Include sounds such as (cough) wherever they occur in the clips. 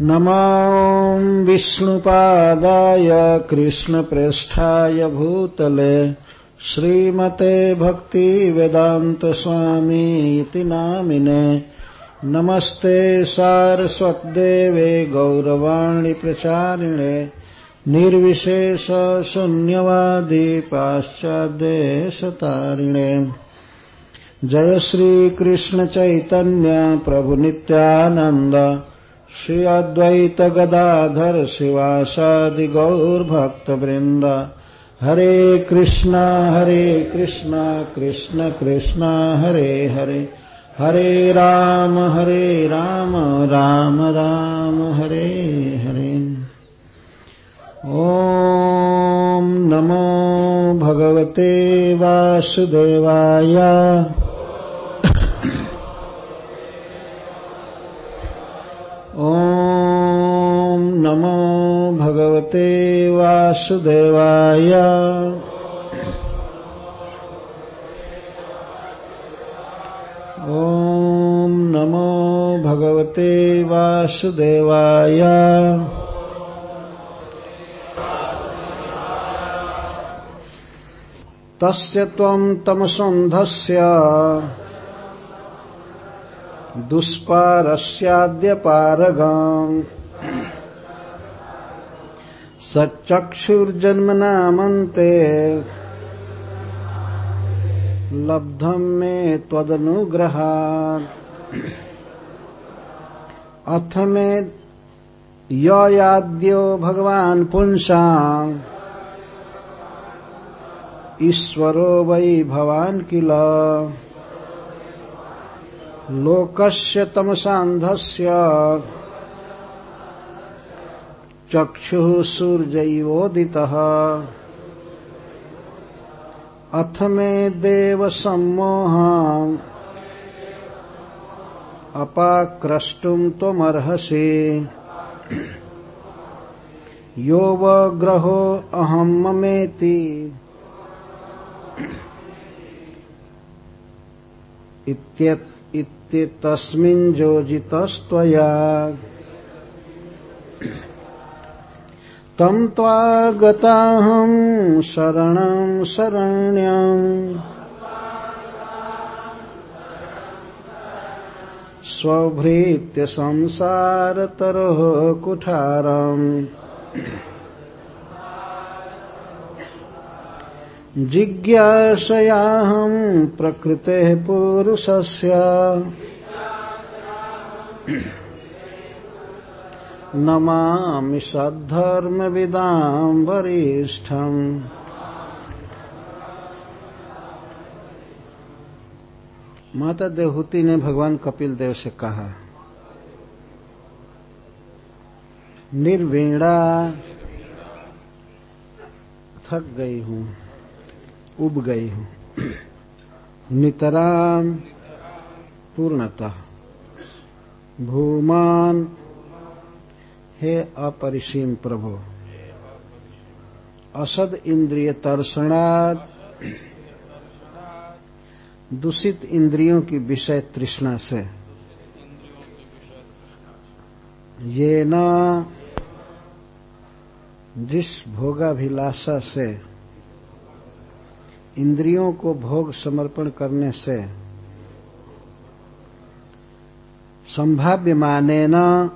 नमो विष्णुपादाय कृष्णप्रेष्ठाय भूतले श्रीमते भक्तिवेदान्तस्वामी इति नामिने। नमस्ते सारस्वत्देवे गौरवाणि प्रचारिणे निर्विशेषशून्यवादी पाश्चाद्देशतारिणे। जय श्रीकृष्णचैतन्य प्रभुनित्यानन्द श्री अद्वैत गदाधर शिवासादि गौरभक्तवृंद हरे कृष्णा हरे कृष्णा, कृष्ण कृष्णा, हरे हरे। हरे राम हरे राम राम राम, हरे हरे। ॐ नमो भगवते वासुदेवाय। ॐ नमो भगवते वासुदेवाय। ॐ नमो भगवते वासुदेवाय। तस्य त्वं तमसन्धस्य दुष्पारस्याद्य पारगाम् सचक्षुर्जन्मनामन्ते लब्धम् मे त्वदनुग्रहात्। अथ मे याद्यो भगवान् पुंसाम्। ईश्वरो वै भवान् किल। लोकस्य तमसान्धस्य। चक्षुः सूर्यैवोदितः। अथ मे देवसम्मोह अपाक्रष्टुम् त्वमर्हसि। यो वग्रहो अहम् ममेति। इत्येतस्मिन् योजितस्त्वया। तम् त्वागताहम् शरणम् शरण्यम् स्वभृत्य संसारतरोः कुठारम्। जिज्ञासयाहम् प्रकृतेः पुरुषस्य। नमामि सद्धर्मविदाम् वरिष्ठम् माता देवहूति ने भगवान कपिल देव से कहा, निर्वीणा, थक गई हूँ। उब गई हूँ। नितराम पूर्णतः। भूमान हे अपरिसीम प्रभु। असद इंद्रिय तर्षणात्। दूषित इंद्रियों की विषय तृष्णा से। ये न जिस भोगाभिलाषा से इंद्रियों को भोग समर्पण करने से संभाव्य माने न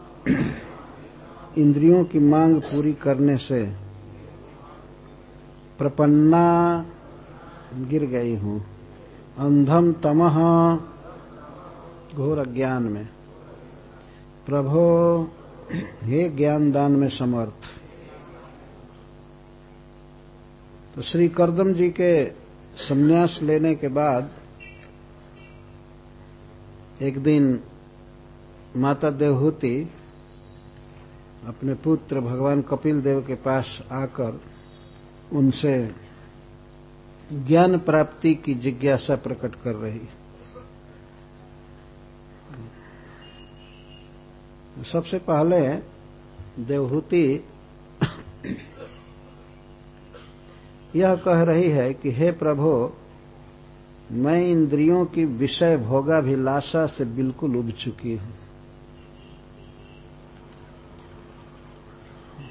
इंद्रियों की मांग पूरी करने से प्रपन्ना गिर गई हूँ। अंधम तमह घोर अज्ञान में। प्रभो, हे ज्ञान दान में समर्थ। तो श्री करदम जी के संन्यास लेने के बाद एक दिन माता देवहूति अपने पुत्र भगवान कपिल देव के पास आकर उनसे ज्ञान प्राप्ति की जिज्ञासा प्रकट कर रही। सबसे पहले देवहूति यह कह रही है कि हे प्रभु, मैं इंद्रियों की विषय भोगाभिलाषा से बिल्कुल उब चुकी हूँ।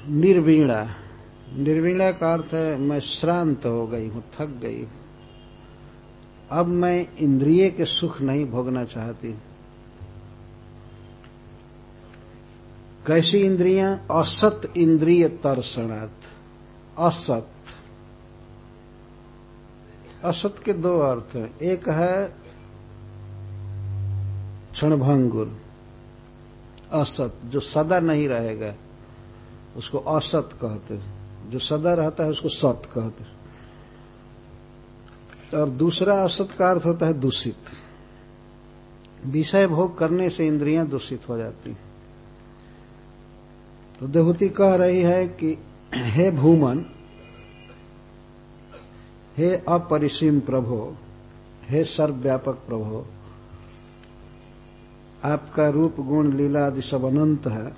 निर्वीणा। निर्वीणा का अर्थ है, मैं श्रांत हो गई हूँ, थक गई हूँ। अब मैं इंद्रिय के सुख नहीं भोगना चाहती। कैसी इंद्रियाँ? असत इंद्रिय तर्षणार्थ असत। असत के दो अर्थ हैं। एक है क्षणभंगुर, असत, जो सदा नहीं रहेगा, उसको असत कहते हैं। जो सदा रहता है, उसको सत कहते हैं। और दूसरा असत का अर्थ होता है दूषित। विषय भोग करने से इंद्रियाँ दूषित हो जाती हैं। तो देवती कह रही है कि, हे भूमन हे अपरिसीम प्रभो, हे सर्वव्यापक प्रभो, आपका रूप, गुण, लीला आदि सब अनंत है।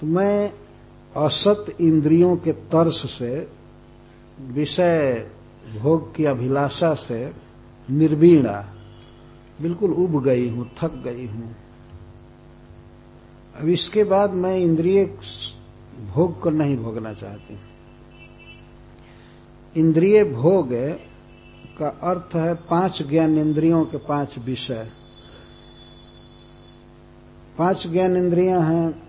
तो मैं असत इंद्रियों के तर्स से, विषय भोग की अभिलाषा से निर्वीणा, बिल्कुल उब गई हूँ, थक गई हूँ। अब इसके बाद मैं इंद्रिय भोग को नहीं भोगना चाहती। इंद्रिय भोग का अर्थ है पाँच ज्ञान इंद्रियों के पाँच विषय। पाँच ज्ञान इंद्रियाँ हैं,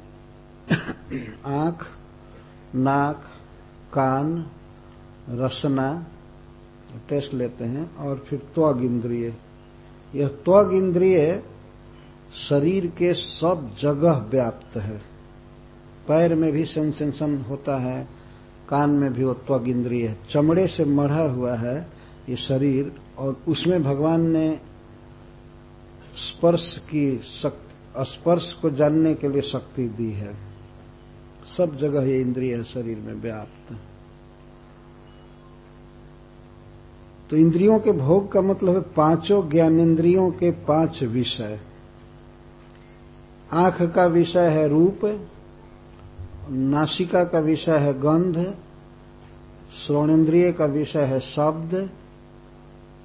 आँख, नाक, कान, रसना, टेस्ट लेते हैं, और फिर त्वग इंद्रिय। यह त्वग इंद्रिय शरीर के सब जगह व्याप्त है। पैर में भी सेंसेशन होता है कान में भी वो त्वग इंद्रिय है। चमड़े से मढ़ा हुआ है ये शरीर और उसमें भगवान ने स्पर्श की शक्ति स्पर्श को जानने के लिए शक्ति दी है। सब जगह ये इंद्रिय है, शरीर में व्याप्त। तो इंद्रियों के भोग का मतलब है पाँचों ज्ञानेन्द्रियों के पाँच विषय। आँख का विषय है रूप नासिका का विषय है गंध, श्रोणेन्द्रिय का विषय है शब्द,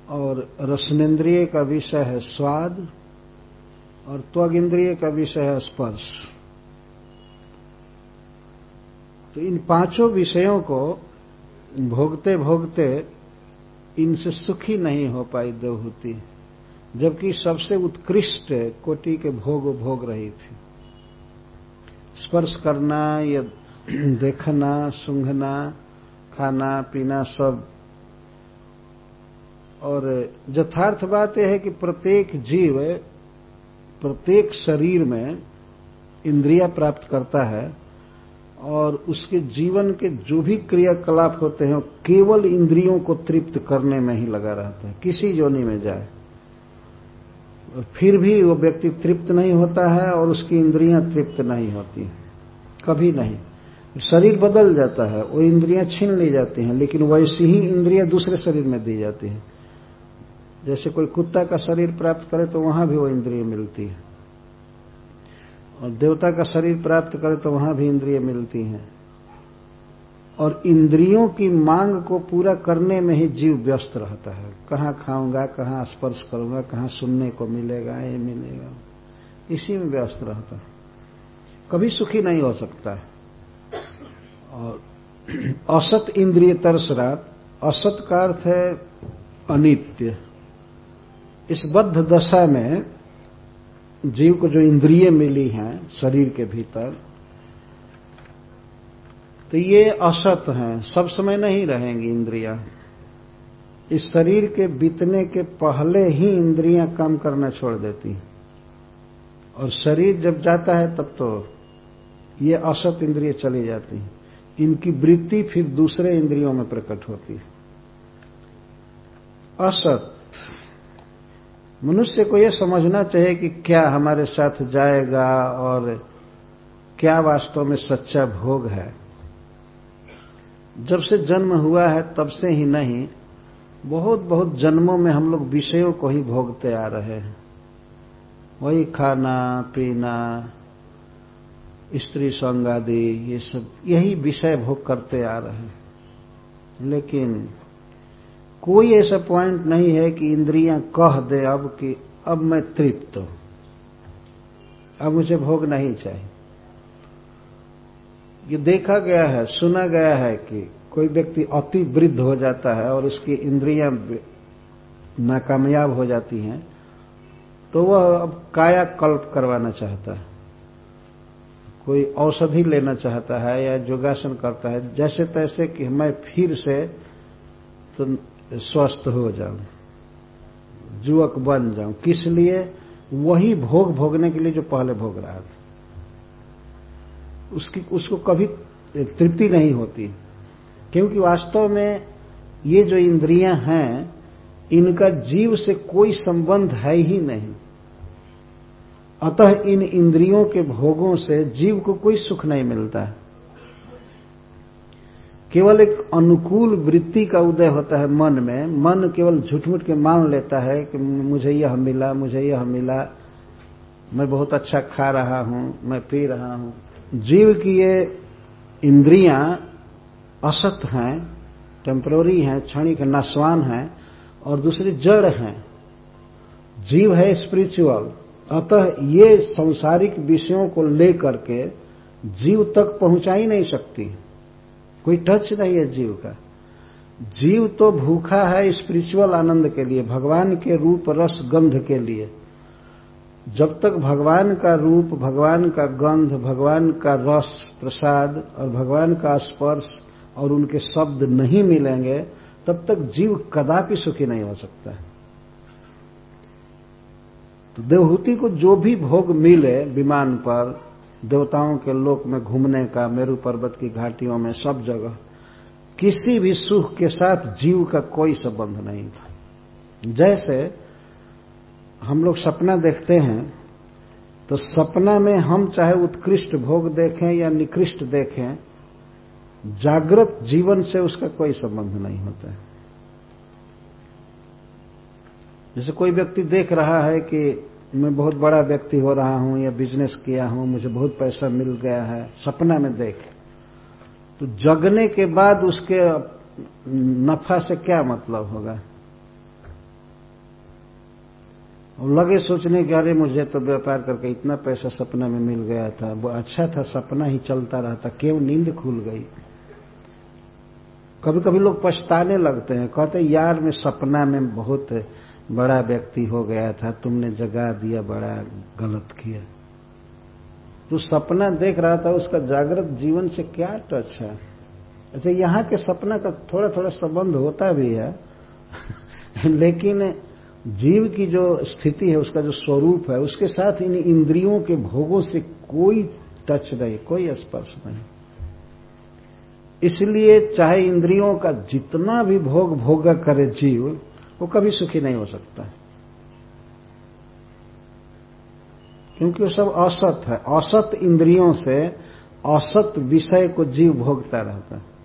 और रसनेन्द्रिय का विषय है स्वाद, और त्वग इंद्रिय का विषय है स्पर्श। तो इन पाँचों विषयों को भोगते भोगते इनसे सुखी नहीं हो पाई देवहूति, जबकि सबसे उत्कृष्ट कोटि के भोग भोग रही थी। स्पर्श करना, या देखना, सूंघना, खाना, पीना सब। और यथार्थ बात यह है कि प्रत्येक जीव, प्रत्येक शरीर में इंद्रिया प्राप्त करता है और उसके जीवन के जो भी क्रियाकलाप होते हैं केवल इंद्रियों को तृप्त करने में ही लगा रहता है। किसी जोनी में जाए। फिर भी वो व्यक्ति तृप्त नहीं होता है और उसकी इंद्रियाँ तृप्त नहीं होती कभी नहीं। शरीर बदल जाता है, वो इंद्रियाँ छीन ली जाती हैं, लेकिन वैसी ही इंद्रियाँ दूसरे शरीर में दी जाती हैं। जैसे कोई कुत्ता का शरीर प्राप्त करे तो वहाँ भी वो इंद्रिय मिलती है। और देवता का शरीर प्राप्त करे तो वहाँ भी इंद्रिय मिलती हैं। और इंद्रियों की मांग को पूरा करने में ही जीव व्यस्त रहता है। कहाँ खाऊँगा, कहाँ स्पर्श करूँगा, कहाँ सुनने को मिलेगा, ये मिलेगा। इसी में व्यस्त रहता है। कभी सुखी नहीं हो सकता है। और (clears throat) असत इंद्रिय तरसरात, असत का अर्थ है अनित्य। इस बद्ध दशा में जीव को जो इंद्रिय मिली हैं, शरीर के भीतर तो ये असत हैं, सब समय नहीं रहेंगी इंद्रियाँ। इस शरीर के बीतने के पहले ही इंद्रियाँ काम करना छोड़ देती और शरीर जब जाता है, तब तो ये असत इंद्रिय चली जाती इनकी वृत्ति फिर दूसरे इंद्रियों में प्रकट होती है। असत। मनुष्य को यह समझना चाहिए कि क्या हमारे साथ जाएगा और क्या वास्तव में सच्चा भोग है। जब से जन्म हुआ है, तब से ही नहीं बहुत बहुत जन्मों में हम लोग विषयों को ही भोगते आ रहे हैं। वही खाना, पीना, स्त्री संग आदि, ये सब, यही विषय भोग करते आ रहे हैं। लेकिन कोई ऐसा पॉइंट नहीं है कि इंद्रियाँ कह दे अब कि अब मैं तृप्त हूँ। अब मुझे भोग नहीं चाहिए। ये देखा गया है, सुना गया है कि कोई व्यक्ति अति वृद्ध हो जाता है और उसकी इंद्रियाँ नाकामयाब हो जाती हैं तो वह अब काया कल्प करवाना चाहता है। कोई औषधि लेना चाहता है या योगासन करता है, जैसे तैसे कि मैं फिर से तो स्वस्थ हो जाऊँ युवक बन जाऊँ। किस लिए? वही भोग भोगने के लिए जो पहले भोग रहा था। उसकी, उसको कभी तृप्ति नहीं होती। क्योंकि वास्तव में ये जो इंद्रियाँ हैं, इनका जीव से कोई संबंध है ही नहीं। अतः इन इंद्रियों के भोगों से जीव को कोई सुख नहीं मिलता। है केवल एक अनुकूल वृत्ति का उदय होता है मन में। मन केवल झूठ के मान लेता है कि मुझे यह मिला, मुझे यह मिला। मैं बहुत अच्छा खा रहा हूँ, मैं पी रहा हूँ। जीव की ये इंद्रियाँ असत हैं टेम्पररी हैं, क्षणिक नस्वान हैं, और दूसरी जड़ हैं। जीव है स्पिरिचुअल अतः ये सांसारिक विषयों को लेकर के जीव तक पहुँचा ही नहीं सकती। कोई टच नहीं है जीव का। जीव तो भूखा है स्पिरिचुअल आनंद के लिए, भगवान के रूप, रस, गंध के लिए। जब तक भगवान का रूप, भगवान का गंध, भगवान का रस प्रसाद और भगवान का स्पर्श और उनके शब्द नहीं मिलेंगे, तब तक जीव कदापि सुखी नहीं हो सकता है। तो देवहूति को जो भी भोग मिले विमान पर, देवताओं के लोक में घूमने का, मेरु पर्वत की घाटियों में सब जगह, किसी भी सुख के साथ जीव का कोई संबंध नहीं था। जैसे हम लोग सपना देखते हैं तो सपना में हम चाहे उत्कृष्ट भोग देखें या निकृष्ट देखें, जागृत जीवन से उसका कोई संबंध नहीं होता है। जैसे कोई व्यक्ति देख रहा है कि मैं बहुत बड़ा व्यक्ति हो रहा हूँ या बिज़नेस किया हूँ, मुझे बहुत पैसा मिल गया है, सपना में देख। तो जगने के बाद उसके नफा से क्या मतलब होगा? और लगे सोचने के अरे मुझे तो व्यापार करके इतना पैसा सपना में मिल गया था, वो अच्छा था, सपना ही चलता रहता क्यों नींद खुल गई। कभी कभी लोग पछताने लगते हैं, कहते यार, मैं सपना में बहुत बड़ा व्यक्ति हो गया था, तुमने जगा दिया, बड़ा गलत किया। तो सपना देख रहा था, उसका जागृत जीवन से क्या टच है? अच्छा यहाँ के सपना का थोड़ा थोड़ा संबंध होता भी है, (laughs) लेकिन जीव की जो स्थिति है, उसका जो स्वरूप है, उसके साथ इन इंद्रियों के भोगों से कोई टच नहीं, कोई स्पर्श नहीं। इसलिए चाहे इंद्रियों का जितना भी भोग भोग करे जीव, वो कभी सुखी नहीं हो सकता क्योंकि वो सब असत है। असत इंद्रियों से असत विषय को जीव भोगता रहता है।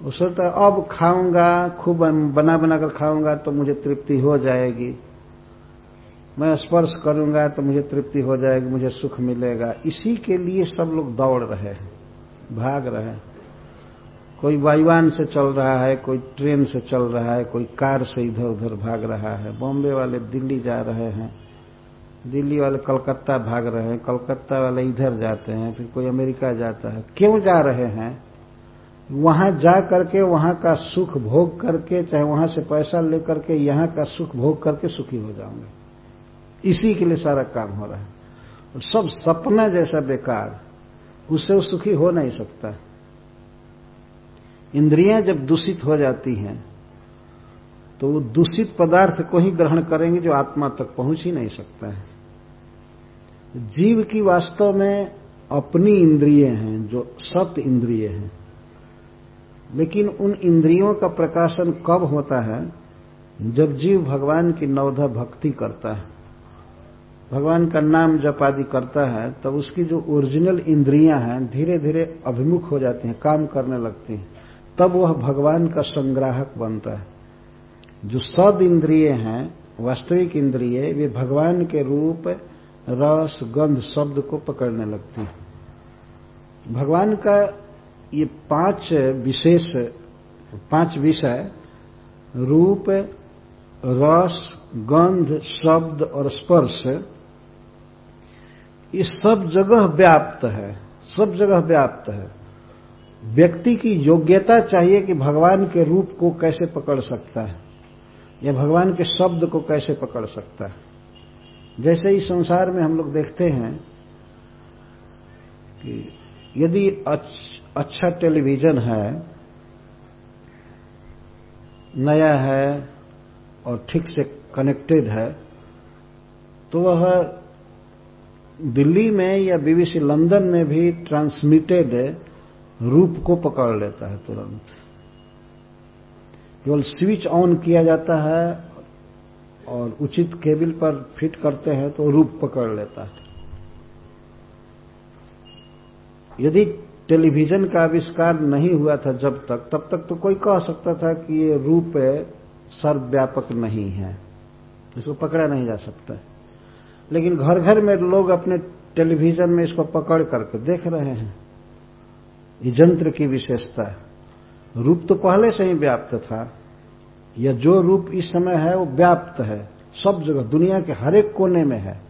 वो सोचता है अब खाऊँगा, खूब बना बना कर खाऊँगा तो मुझे तृप्ति हो जाएगी। मैं स्पर्श करूँगा तो मुझे तृप्ति हो जाएगी, मुझे सुख मिलेगा। इसी के लिए सब लोग दौड़ रहे हैं, भाग रहे हैं। कोई वायुवान से चल रहा है, कोई ट्रेन से चल रहा है, कोई कार से इधर उधर भाग रहा है। बॉम्बे वाले दिल्ली जा रहे हैं। दिल्ली वाले कलकत्ता भाग रहे हैं। कलकत्ता वाले इधर जाते हैं, फिर कोई अमेरिका जाता है। क्यों जा रहे हैं? वहाँ जा करके, वहाँ का सुख भोग करके, चाहे वहाँ से पैसा लेकर के, यहाँ का सुख भोग करके सुखी हो जाऊँगे। इसी के लिए सारा काम हो रहा है। और सब सपना जैसा बेकार उससे वो सुखी हो नहीं सकता। इंद्रियाँ जब दूषित हो जाती हैं तो वो दूषित पदार्थ को ही ग्रहण करेंगे जो आत्मा तक पहुँच ही नहीं सकता है। जीव की वास्तव में अपनी इंद्रिय हैं, जो सत इंद्रिय हैं। लेकिन उन इंद्रियों का प्रकाशन कब होता है? जब जीव भगवान की नवधा भक्ति करता है। भगवान का नाम जप आदि करता है, तब उसकी जो ओरिजिनल इंद्रियाँ हैं धीरे धीरे अभिमुख हो जाती हैं, काम करने लगती हैं। तब वह भगवान का संग्राहक बनता है। जो सद इंद्रिय हैं, वास्तविक इंद्रिय, वे भगवान के रूप, रस, गंध, शब्द को पकड़ने लगती हैं। भगवान का ये पाँच विशेष, पाँच विषय, रूप, रस, गंध, शब्द और स्पर्श, ये सब जगह व्याप्त है, सब जगह व्याप्त है। व्यक्ति की योग्यता चाहिए कि भगवान के रूप को कैसे पकड़ सकता है, या भगवान के शब्द को कैसे पकड़ सकता है। जैसे इस संसार में हम लोग देखते हैं कि यदि टेलीविज़न है, नया है और ठीक से कनेक्टेड है तो वह दिल्ली में या बीबीसी लंदन में भी ट्रांसमिटेड रूप को पकड़ लेता है तुरंत। केवल स्विच ऑन किया जाता है और उचित केबल पर फिट करते हैं तो रूप पकड़ लेता है। यदि टेलीविज़न का आविष्कार नहीं हुआ था जब तक, तब तक तो कोई कह सकता था कि ये रूप सर्वव्यापक नहीं है। इसको पकड़ा नहीं जा सकता। लेकिन घर घर में लोग अपने टेलीविज़न में इसको पकड़ करके देख रहे हैं। ये यंत्र की विशेषता। रूप तो पहले से ही व्याप्त था। या जो रूप इस समय है, वो व्याप्त है। सब जगह, दुनिया के हर एक कोने में है।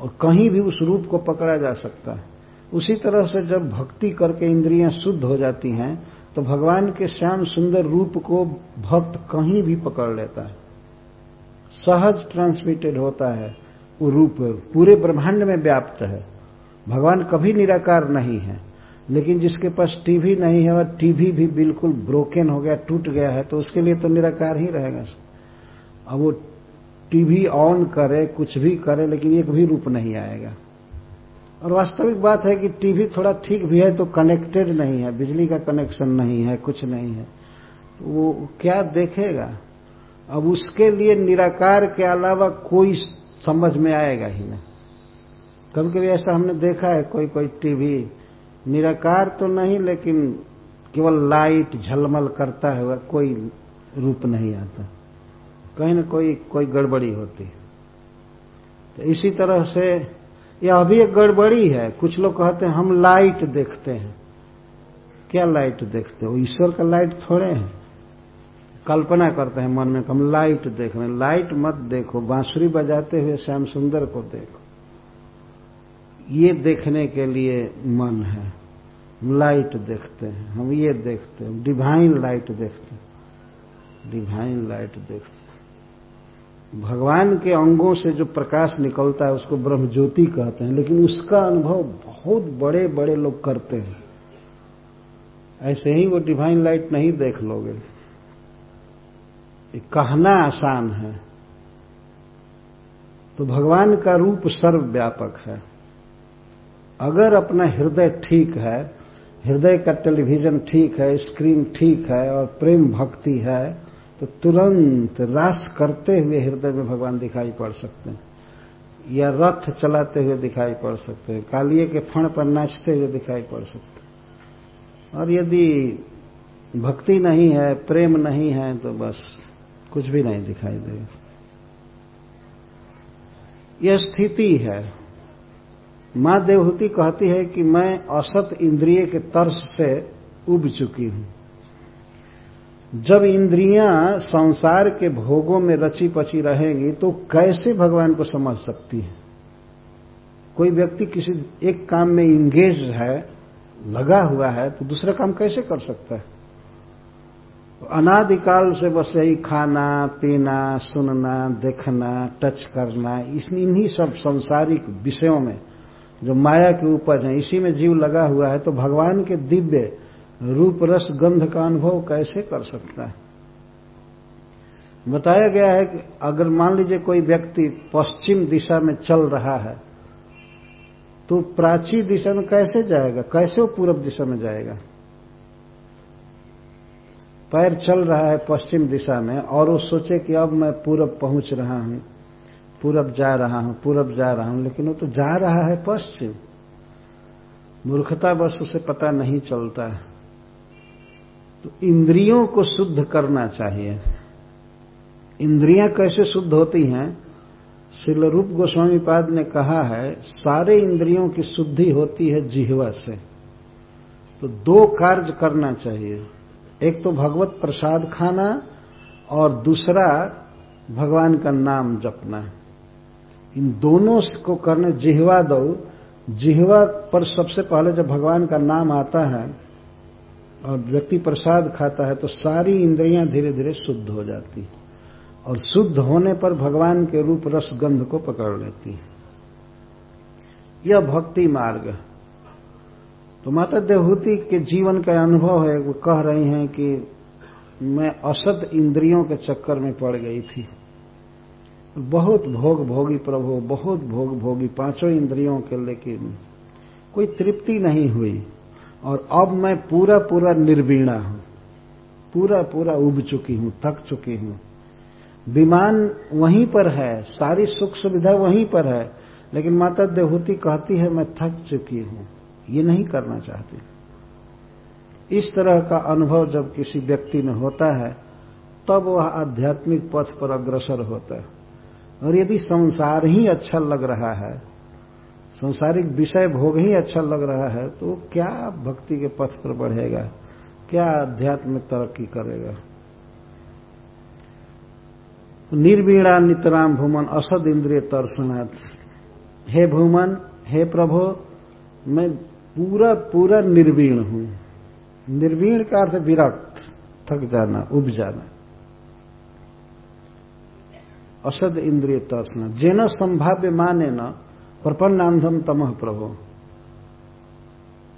और कहीं भी उस रूप को पकड़ा जा सकता है। उसी तरह से जब भक्ति करके इंद्रियाँ शुद्ध हो जाती हैं तो भगवान के श्याम सुंदर रूप को भक्त कहीं भी पकड़ लेता है। सहज ट्रांसमिटेड होता है। वो रूप पूरे ब्रह्मांड में व्याप्त है। भगवान कभी निराकार नहीं है। लेकिन जिसके पास टीवी नहीं है और टीवी भी बिल्कुल ब्रोकन हो गया, टूट गया है तो उसके लिए तो निराकार ही रहेगा। अब वो टीवी ऑन करे, कुछ भी करे, लेकिन एक भी रूप नहीं आएगा। और वास्तविक बात है कि टीवी थोड़ा ठीक भी है तो कनेक्टेड नहीं है, बिजली का कनेक्शन नहीं है, कुछ नहीं है। तो वो क्या देखेगा? अब उसके लिए निराकार के अलावा कोई समझ में आएगा ही नहीं। कभी कभी ऐसा हमने देखा है, कोई कोई टीवी निराकार तो नहीं, लेकिन केवल लाइट झलमल करता है कोई रूप नहीं आता। कहीं ना कोई कोई गड़बड़ी होती है। तो इसी तरह से यह अभी एक गड़बड़ी है। कुछ लोग कहते हैं, हम लाइट देखते हैं। क्या लाइट देखते हो? ईश्वर का लाइट थोड़े हैं। कल्पना करते हैं मन में हम लाइट देख रहे हैं। लाइट मत देखो, बांसुरी बजाते हुए श्याम सुंदर को देखो। ये देखने के लिए मन है। हम लाइट देखते हैं। हम ये देखते हैं। डिवाइन लाइट देखते हैं। डिवाइन लाइट देखते हैं। भगवान के अंगों से जो प्रकाश निकलता है, उसको ब्रह्म ज्योति कहते हैं। लेकिन उसका अनुभव बहुत बड़े बड़े लोग करते हैं। ऐसे ही वो डिवाइन लाइट नहीं देख लोगे। कहना आसान है। तो भगवान का रूप सर्वव्यापक है। अगर अपना हृदय ठीक है, हृदय का टेलीविज़न ठीक है, स्क्रीन ठीक है, और प्रेम भक्ति है तो तुरंत रास करते हुए हृदय में भगवान दिखाई पड़ सकते हैं। या रथ चलाते हुए दिखाई पड़ सकते हैं। कालिए के फण पर नाचते हुए दिखाई पड़ सकते हैं। और यदि भक्ति नहीं है, प्रेम नहीं है तो बस कुछ भी नहीं दिखाई देगा यह स्थिति है। माँ देवहूति कहती है कि मैं असत इंद्रिय के तर्स से उब चुकी हूँ। जब इंद्रियाँ संसार के भोगों में रची पची रहेंगी तो कैसे भगवान को समझ सकती है? कोई व्यक्ति किसी एक काम में इंगेज है, लगा हुआ है तो दूसरा काम कैसे कर सकता है? अनादिकाल से बस यही खाना, पीना, सुनना, देखना टच करना इन्हीं सब संसारिक विषयों में जो माया की उपज है, इसी में जीव लगा हुआ है तो भगवान के दिव्य रूप रस गंध का अनुभव कैसे कर सकता है? बताया गया है कि अगर मान लीजिए कोई व्यक्ति पश्चिम दिशा में चल रहा है तो प्राची दिशा में कैसे जाएगा? कैसे वो पूर्व दिशा में जाएगा? पैर चल रहा है पश्चिम दिशा में और वो सोचे कि अब मैं पूरब पहुँच रहा हूँ, पूरब जा रहा हूँ, पूरब जा रहा हूँ, लेकिन वो तो जा रहा है पश्चिम। मूर्खता बस उसे पता नहीं चलता है। तो इंद्रियों को शुद्ध करना चाहिए। इंद्रियाँ कैसे शुद्ध होती हैं? श्रील रूप गोस्वामी पाद ने कहा है, सारे इंद्रियों की शुद्धि होती है जिहवा से। तो दो कार्य करना चाहिए। एक तो भगवत प्रसाद खाना और दूसरा भगवान का नाम जपना। इन दोनों को करने जिहवा दो। जिहवा पर सबसे पहले जब भगवान का नाम आता है और व्यक्ति प्रसाद खाता है तो सारी इंद्रियाँ धीरे धीरे शुद्ध हो जाती है। और शुद्ध होने पर भगवान के रूप रस गंध को पकड़ लेती है। यह भक्ति मार्ग तो माता देवहूति के जीवन का अनुभव है, वो कह रही हैं कि मैं असत इंद्रियों के चक्कर में पड़ गई थी। बहुत भोग भोगी प्रभु, बहुत भोग भोगी, पाँचों इंद्रियों के लेकिन कोई तृप्ति नहीं हुई। और अब मैं पूरा पूरा निर्वीणा हूँ। पूरा पूरा उब चुकी हूँ, थक चुकी हूँ। विमान वहीं पर है, सारी सुख सुविधा वहीं पर है, लेकिन माता देवहूति कहती है, मैं थक चुकी हूँ, ये नहीं करना चाहती। इस तरह का अनुभव जब किसी व्यक्ति में होता है, तब वह आध्यात्मिक पथ पर अग्रसर होता है। और यदि संसार ही अच्छा लग रहा है संसारिक विषय भोग ही अच्छा लग रहा है तो क्या भक्ति के पथ पर बढ़ेगा? क्या अध्यात्म तरक्की करेगा? निर्वीणा नितराम भूमन असद इंद्रिय तर्सनाथ हे भूमन, हे प्रभो, मैं पूरा पूरा निर्वीण हूँ। निर्वीण का अर्थ विरक्त, थक जाना, उब जाना। असद इंद्रिय तर्सना जेन संभाव्य माने न प्रपन्नांधम तमह प्रभु।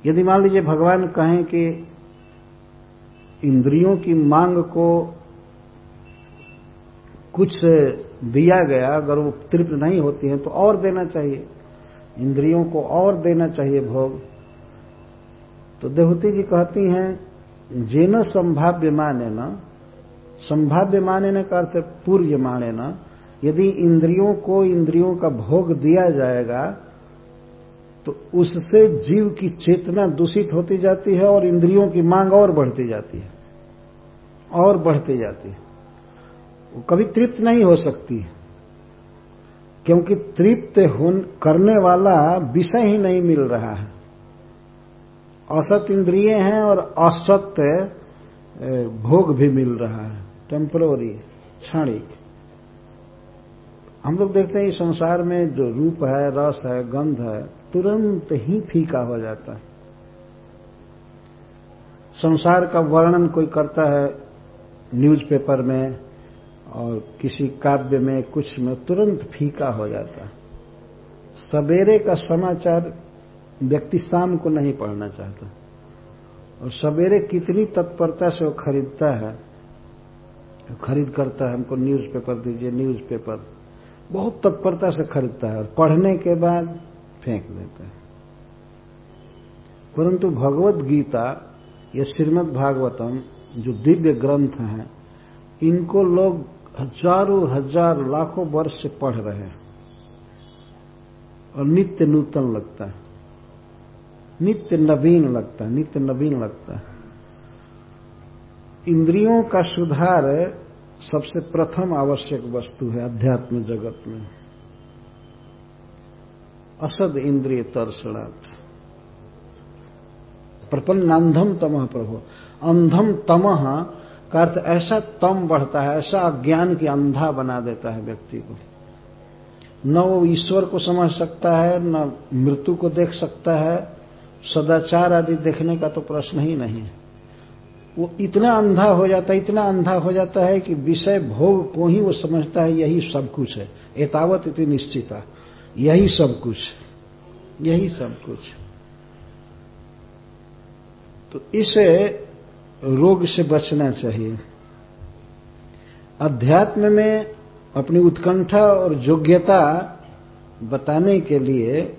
यदि मान लीजिए भगवान कहें कि इंद्रियों की मांग को कुछ दिया गया, अगर वो तृप्त नहीं होती है तो और देना चाहिए। इंद्रियों को और देना चाहिए भोग। तो देवती जी कहती हैं, जेन संभाव्य माने न संभाव्य माने न का अर्थ माने न यदि इंद्रियों को इंद्रियों का भोग दिया जाएगा तो उससे जीव की चेतना दूषित होती जाती है और इंद्रियों की मांग और बढ़ती जाती है। और बढ़ती जाती है। वो कभी तृप्त नहीं हो सकती क्योंकि तृप्त करने वाला विषय ही नहीं मिल रहा है। असत इंद्रिय हैं और असत भोग भी मिल रहा है। टेम्पररी, क्षणिक। हम लोग देखते हैं संसार में जो रूप है, रस है, गंध है, तुरंत ही फीका हो जाता है। संसार का वर्णन कोई करता है न्यूज़पेपर में और किसी काव्य में, कुछ में, तुरंत फीका हो जाता है। सवेरे का समाचार व्यक्ति शाम को नहीं पढ़ना चाहता। और सवेरे कितनी तत्परता से वो खरीदता है, खरीद करता है, हमको न्यूज़पेपर दीजिए, न्यूज़पेपर। बहुत तत्परता से खरीदता है और पढ़ने के बाद फेंक देता है। परंतु भगवत गीता या श्रीमद भागवतम जो दिव्य ग्रंथ हैं, इनको लोग हज़ारों हज़ार लाखों वर्ष से पढ़ रहे हैं। और नित्य नूतन लगता है। नित्य नवीन लगता है, नित्य नवीन लगता है। इंद्रियों का सुधार सबसे प्रथम आवश्यक वस्तु है अध्यात्म जगत में। असद इंद्रिय तर्सणात् प्रपन्नांधम तमह प्रभु। अंधम तमह का अर्थ ऐसा तम बढ़ता है, ऐसा अज्ञान की अंधा बना देता है व्यक्ति को। न वो ईश्वर को समझ सकता है, न मृत्यु को देख सकता है। सदाचार आदि देखने का तो प्रश्न ही नहीं है। वो इतना अंधा हो जाता है, इतना अंधा हो जाता है कि विषय भोग को ही वो समझता है, यही सब कुछ है। एतावत इतनी निश्चिता। यही सब कुछ। यही सब कुछ। तो इसे रोग से बचना चाहिए। अध्यात्म में अपनी उत्कंठा और योग्यता बताने के लिए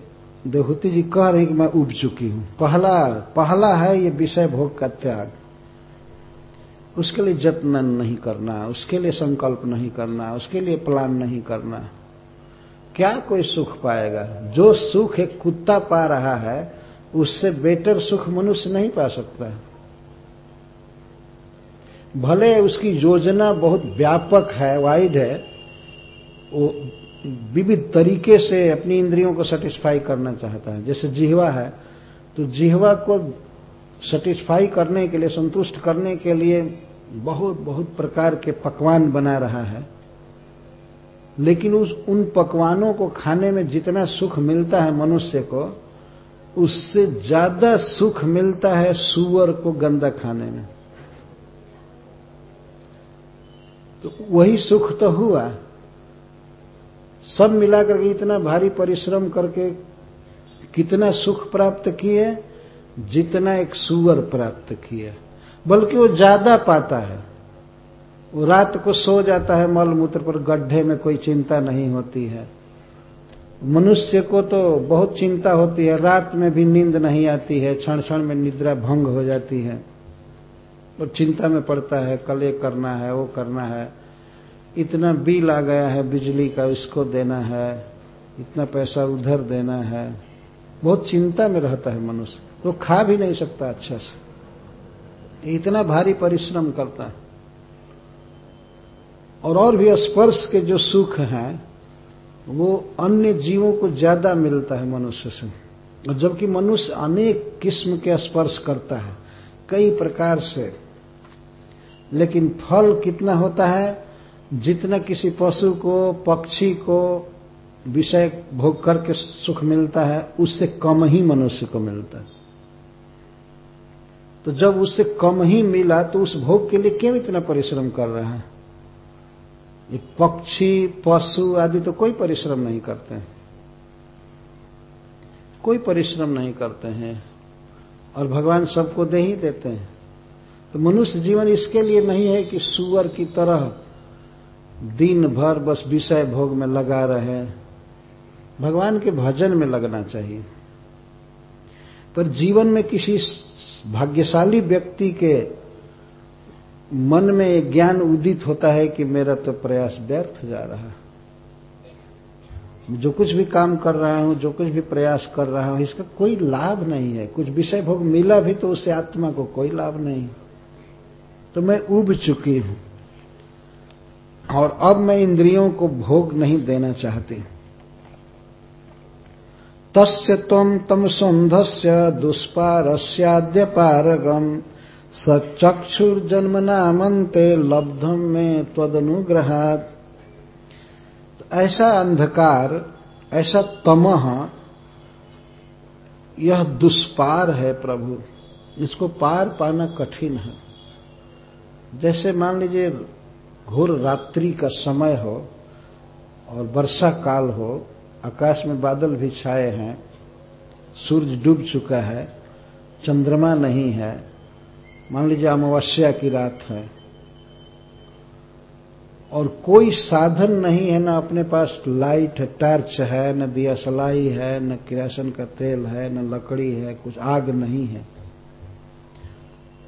देहूति जी कह रहे हैं कि मैं उब चुकी हूँ। पहला पहला है ये विषय भोग का त्याग। उसके लिए जत्न नहीं करना, उसके लिए संकल्प नहीं करना, उसके लिए प्लान नहीं करना। क्या कोई सुख पाएगा? जो सुख एक कुत्ता पा रहा है, उससे बेटर सुख मनुष्य नहीं पा सकता। भले उसकी योजना बहुत व्यापक है, वाइड है, वो विविध तरीके से अपनी इंद्रियों को सेटिस्फाई करना चाहता है। जैसे जिहवा है तो जिहवा को सेटिस्फाई करने के लिए, संतुष्ट करने के लिए बहुत बहुत प्रकार के पकवान बना रहा है। लेकिन उस, उन पकवानों को खाने में जितना सुख मिलता है मनुष्य को, उससे ज़्यादा सुख मिलता है सुअर को गंदा खाने में। तो वही सुख तो हुआ। सब मिलाकर के इतना भारी परिश्रम करके कितना सुख प्राप्त किए, जितना एक सुअर प्राप्त किया। बल्कि वो ज़्यादा पाता है। वो रात को सो जाता है मल मूत्र पर, गड्ढे में कोई चिंता नहीं होती है। मनुष्य को तो बहुत चिंता होती है, रात में भी नींद नहीं आती है क्षण क्षण में निद्रा भंग हो जाती है। और चिंता में पड़ता है, कल ये करना है, वो करना है। इतना बिल आ गया है बिजली का, इसको देना है, इतना पैसा उधर देना है। बहुत चिंता में रहता है मनुष्य। तो खा भी नहीं सकता अच्छा से। इतना भारी परिश्रम करता है। और और भी स्पर्श के जो सुख हैं, वो अन्य जीवों को ज़्यादा मिलता है मनुष्य से। जबकि मनुष्य अनेक किस्म के स्पर्श करता है, कई प्रकार से। लेकिन फल कितना होता है, जितना किसी पशु को, पक्षी को विषय भोग करके सुख मिलता है, उससे कम ही मनुष्य को मिलता है। तो जब उससे कम ही मिला तो उस भोग के लिए क्यों इतना परिश्रम कर रहा है? ये पक्षी, पशु आदि तो कोई परिश्रम नहीं करते हैं। कोई परिश्रम नहीं करते हैं और भगवान सबको दे ही देते हैं। तो मनुष्य जीवन इसके लिए नहीं है कि सुअर की तरह दिन भर बस विषय भोग में लगा रहे। भगवान के भजन में लगना चाहिए। पर जीवन में किसी भाग्यशाली व्यक्ति के मन में ज्ञान उदित होता है कि मेरा तो प्रयास व्यर्थ जा रहा है। जो कुछ भी काम कर रहा हूँ, जो कुछ भी प्रयास कर रहा हूँ, इसका कोई लाभ नहीं है। कुछ विषय भोग मिला भी तो उससे आत्मा को कोई लाभ नहीं। तो मैं उब चुकी हूँ और अब मैं इंद्रियों को भोग नहीं देना चाहती। तस्य तम तम सौंधस्य दुष्पारस्याद्य पारगम सचक्षुर्जन्मनामंते लब्धम में त्वदनुग्रहात। तो ऐसा अंधकार, ऐसा तमह, यह दुष्पार है प्रभु। इसको पार पाना कठिन है। जैसे मान लीजिए, घोर रात्रि का समय हो और वर्षा काल हो आकाश में बादल भी छाए हैं। सूरज डूब चुका है। चंद्रमा नहीं है। मान लीजिए अमावस्या की रात है। और कोई साधन नहीं है ना अपने पास लाइट है, टॉर्च है, न दिया सलाई है, न किरासन का तेल है, न लकड़ी है, कुछ आग नहीं है।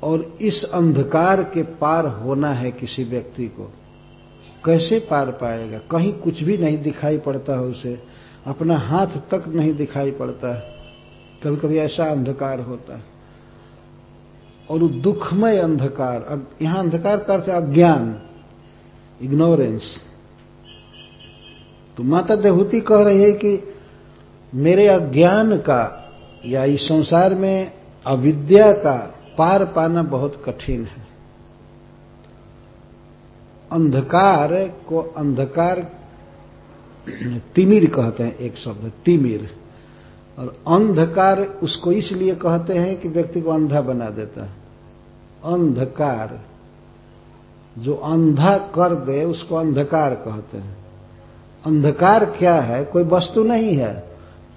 और इस अंधकार के पार होना है किसी व्यक्ति को। कैसे पार पाएगा? कहीं कुछ भी नहीं दिखाई पड़ता है उसे। अपना हाथ तक नहीं दिखाई पड़ता कभी कभी ऐसा अंधकार होता है। और वो दुखमय अंधकार, अब यहाँ अंधकार का अर्थ अज्ञान इग्नोरेंस तो माता देहूति कह रही है कि मेरे अज्ञान का या इस संसार में अविद्या का पार पाना बहुत कठिन है। अंधकार को अंधकार तिमिर कहते हैं एक शब्द, तिमिर। और अंधकार उसको इसलिए कहते हैं कि व्यक्ति को अंधा बना देता है। अंधकार। जो अंधा कर दे, उसको अंधकार कहते हैं। अंधकार क्या है? कोई वस्तु नहीं है।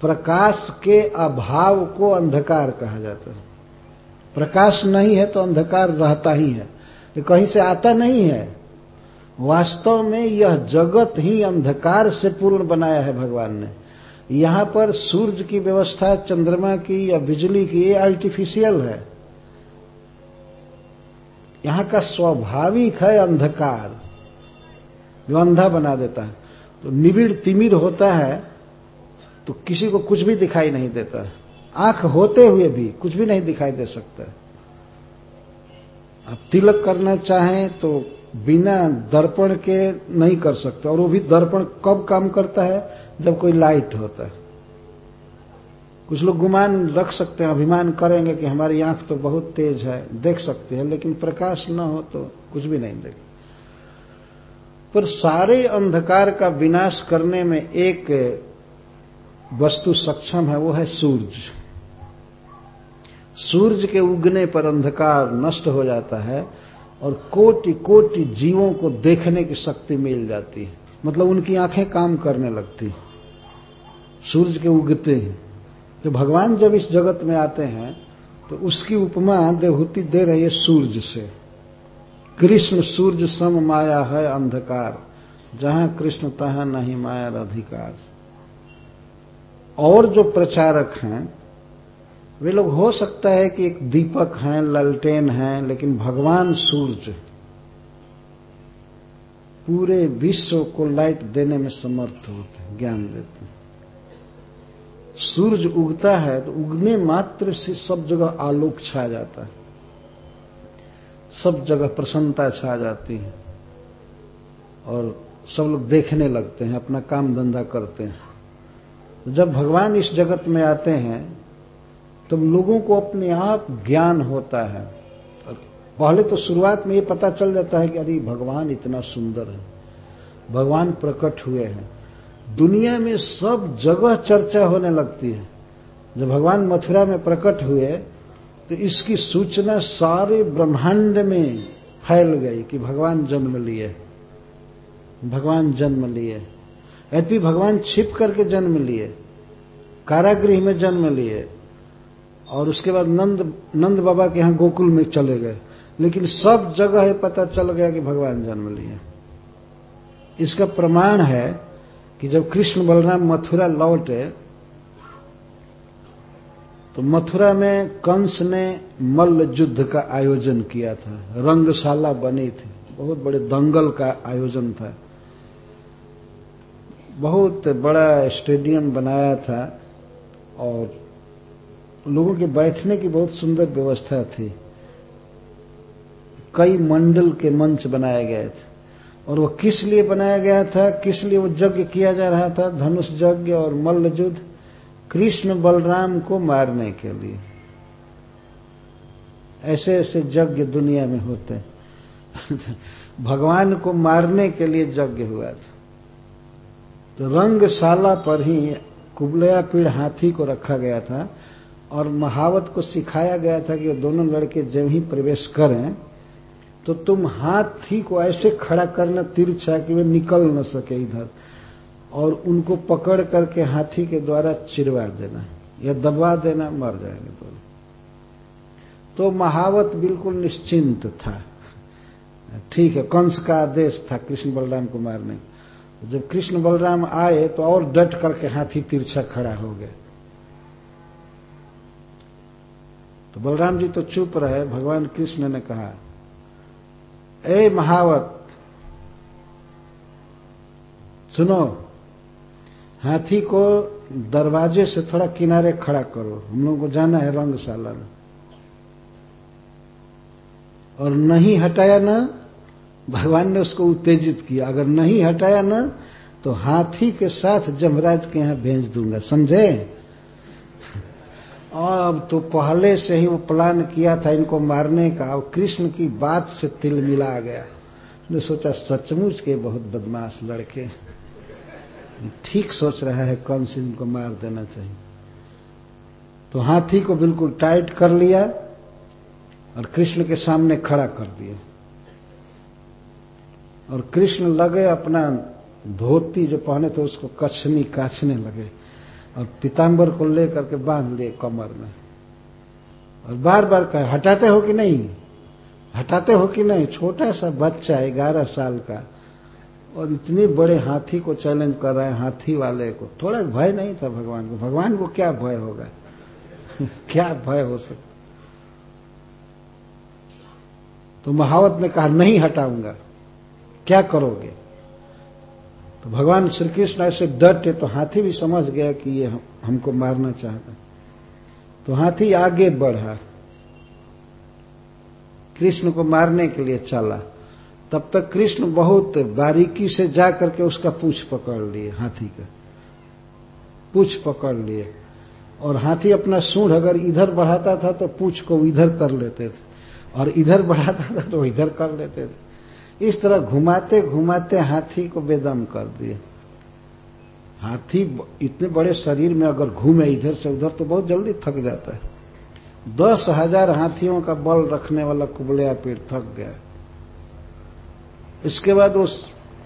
प्रकाश के अभाव को अंधकार कहा जाता है। प्रकाश नहीं है तो अंधकार रहता ही है। कहीं से आता नहीं है। वास्तव में यह जगत ही अंधकार से पूर्ण बनाया है भगवान ने। यहाँ पर सूर्य की व्यवस्था, चंद्रमा की या बिजली की, ये आर्टिफिशियल है। यहाँ का स्वाभाविक है अंधकार, जो अंधा बना देता है। तो निबिड़ तिमिर होता है तो किसी को कुछ भी दिखाई नहीं देता। आँख होते हुए भी कुछ भी नहीं दिखाई दे सकता। आप तिलक करना चाहें तो बिना दर्पण के नहीं कर सकते। और वो भी दर्पण कब काम करता है? जब कोई लाइट होता है। कुछ लोग गुमान रख सकते हैं, अभिमान करेंगे कि हमारी आँख तो बहुत तेज है, देख सकते हैं, लेकिन प्रकाश न हो तो कुछ भी नहीं देख। पर सारे अंधकार का विनाश करने में एक वस्तु सक्षम है, वो है सूरज। सूरज के उगने पर अंधकार नष्ट हो जाता है और कोटि कोटि जीवों को देखने की शक्ति मिल जाती है। मतलब उनकी आँखें काम करने लगती हैं। सूरज के उगते हैं। तो भगवान जब इस जगत में आते हैं तो उसकी उपमा देवहूति दे रही है सूरज से। कृष्ण सूरज सम माया है अंधकार। जहाँ कृष्ण तहां नहीं माया अधिकार। और जो प्रचारक हैं वे लोग, हो सकता है कि एक दीपक हैं, ललटेन हैं, लेकिन भगवान सूरज पूरे विश्व को लाइट देने में समर्थ होते हैं, ज्ञान देते हैं। सूरज उगता है तो उगने मात्र से सब जगह आलोक छा जाता है। सब जगह प्रसन्नता छा जाती है और सब लोग देखने लगते हैं, अपना काम धंधा करते हैं। जब भगवान इस जगत में आते हैं तो लोगों को अपने आप ज्ञान होता है। पहले तो शुरुआत में ये पता चल जाता है कि अरे, भगवान इतना सुंदर है, भगवान प्रकट हुए हैं। दुनिया में सब जगह चर्चा होने लगती है। जब भगवान मथुरा में प्रकट हुए तो इसकी सूचना सारे ब्रह्मांड में फैल गई कि भगवान जन्म लिए भगवान जन्म लिए यद्यपि भगवान छिप करके जन्म लिए, कारागृह में जन्म लिए और उसके बाद नंद नंद बाबा के यहाँ गोकुल में चले गए। लेकिन सब जगह ये पता चल गया कि भगवान जन्म लिए इसका प्रमाण है कि जब कृष्ण बलराम मथुरा लौटे तो मथुरा में कंस ने मल्ल युद्ध का आयोजन किया था। रंगशाला बनी थी। बहुत बड़े दंगल का आयोजन था। बहुत बड़ा स्टेडियम बनाया था और लोगों के बैठने की बहुत सुंदर व्यवस्था थी। कई मंडल के मंच बनाए गए थे। और वो किस लिए बनाया गया था, किस लिए वो यज्ञ किया जा रहा था, धनुष यज्ञ और मल्ल युद्ध, कृष्ण बलराम को मारने के लिए। ऐसे ऐसे यज्ञ दुनिया में होते हैं। (laughs) भगवान को मारने के लिए यज्ञ हुआ था। तो रंगशाला पर ही कुबलया पीड़ हाथी को रखा गया था। और महावत को सिखाया गया था कि दोनों लड़के जब ही प्रवेश करें तो तुम हाथी को ऐसे खड़ा करना तिरछा कि वे निकल न सके इधर, और उनको पकड़ करके हाथी के द्वारा चिरवा देना, या दबा देना, मर जाएँगे तो तो महावत बिल्कुल निश्चिंत था। ठीक है, कंस का आदेश था कृष्ण बलराम को मारने जब कृष्ण बलराम आए तो और डट करके हाथी तिरछा खड़ा हो गए तो बलराम जी तो चुप रहे, भगवान कृष्ण ने कहा, ए महावत, सुनो, हाथी को दरवाजे से थोड़ा किनारे खड़ा करो, हम लोगों को जाना है रंगशाला में। और नहीं हटाया ना, भगवान ने उसको उत्तेजित किया, अगर नहीं हटाया ना तो हाथी के साथ जमराज के यहाँ भेज दूँगा, समझे? अब तो पहले से ही वो प्लान किया था इनको मारने का। और कृष्ण की बात से तिल मिला गया। ने सोचा, सचमुच के बहुत बदमाश लड़के ठीक सोच रहा है कौन से इनको मार देना चाहिए। तो हाथी को बिल्कुल टाइट कर लिया और कृष्ण के सामने खड़ा कर दिया। और कृष्ण लगे अपना धोती जो पहने थे उसको कछनी काछने लगे। और पीताम्बर को लेकर के बाँध लिए कमर में। और बार बार कहे, हटाते हो कि नहीं? हटाते हो कि नहीं? छोटा सा बच्चा ग्यारह साल का, और इतने बड़े हाथी को चैलेंज कर रहे हैं, हाथी वाले को। थोड़ा भय नहीं था भगवान को? भगवान को क्या भय होगा? (laughs) क्या भय हो सकता? तो महावत ने कहा, नहीं हटाऊँगा। क्या करोगे? तो भगवान श्री कृष्ण ऐसे डटे तो हाथी भी समझ गया कि ये हमको मारना चाहता। तो हाथी आगे बढ़ा। कृष्ण को मारने के लिए चला। तब तक कृष्ण बहुत बारीकी से जा करके उसका पूछ पकड़ लिए, हाथी का। पूछ पकड़ लिए। और हाथी अपना सूढ़ अगर इधर बढ़ाता था तो पूछ को इधर कर लेते थे। और इधर बढ़ाता था तो इधर कर लेते थे। इस तरह घुमाते घुमाते हाथी को बेदम कर दिए। हाथी इतने बड़े शरीर में अगर घूमे इधर से उधर तो बहुत जल्दी थक जाता है। दस हज़ार हाथियों का बल रखने वाला कुबलिया पेड़ थक गया। इसके बाद वो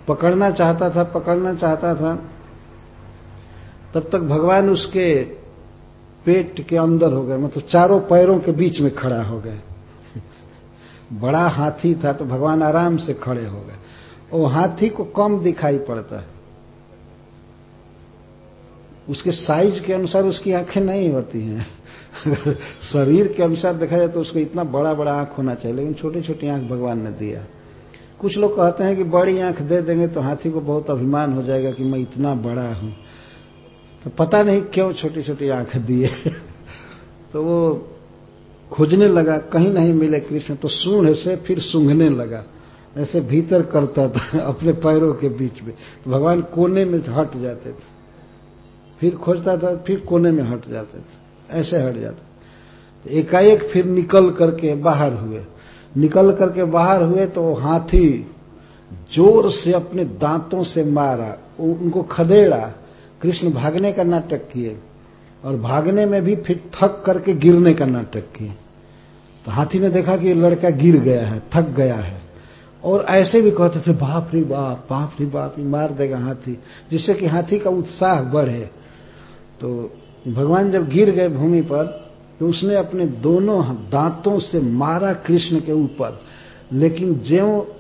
पकड़ना चाहता था, पकड़ना चाहता था। तब तक भगवान उसके पेट के अंदर हो गए मतलब चारों पैरों के बीच में खड़ा हो गए। बड़ा हाथी था तो भगवान आराम से खड़े हो गए। वो हाथी को कम दिखाई पड़ता है। उसके साइज़ के अनुसार उसकी आँखें नहीं होती हैं। (laughs) शरीर के अनुसार देखा जाए तो उसको इतना बड़ा बड़ा आँख होना चाहिए, लेकिन छोटी छोटी आँख भगवान ने दिया। कुछ लोग कहते हैं कि बड़ी आँख दे देंगे तो हाथी को बहुत अभिमान हो जाएगा कि मैं इतना बड़ा हूँ। तो पता नहीं क्यों छोटी छोटी आँख दिए। (laughs) तो वो खोजने लगा, कहीं नहीं मिले कृष्ण तो सूढ़ से फिर सूंघने लगा। ऐसे भीतर करता था (laughs) अपने पैरों के बीच में। तो भगवान कोने में हट जाते थे। फिर खोजता था, फिर कोने में हट जाते थे। ऐसे हट जाते तो एकाएक फिर निकल करके बाहर हुए। निकल करके बाहर हुए तो हाथी ज़ोर से अपने दांतों से मारा उनको खदेड़ा। कृष्ण भागने का नाटक किए। और भागने में भी फिर थक करके गिरने का नाटक किए। तो हाथी ने देखा कि लड़का गिर गया है, थक गया है। और ऐसे भी कहते थे, बाप रे बाप बाप रे बाप मार देगा हाथी, जिससे कि हाथी का उत्साह बढ़े। तो भगवान जब गिर गए भूमि पर तो उसने अपने दोनों दांतों से मारा कृष्ण के ऊपर। लेकिन ज्यो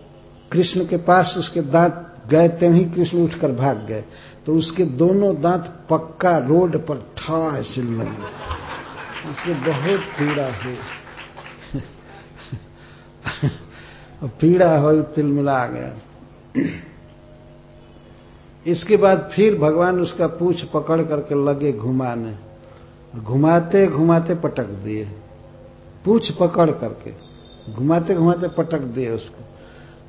कृष्ण के पास उसके दांत गए त्यों ही कृष्ण उठकर भाग गए। तो उसके दोनों दांत पक्का रोड पर ठा ऐसे लगे उसके बहुत पीड़ा हुई पीड़ा हो तिल मिला गया। इसके बाद फिर भगवान उसका पूछ पकड़ करके लगे घुमाने। घुमाते घुमाते पटक दिए। पूछ पकड़ करके। घुमाते घुमाते पटक दिए उसको।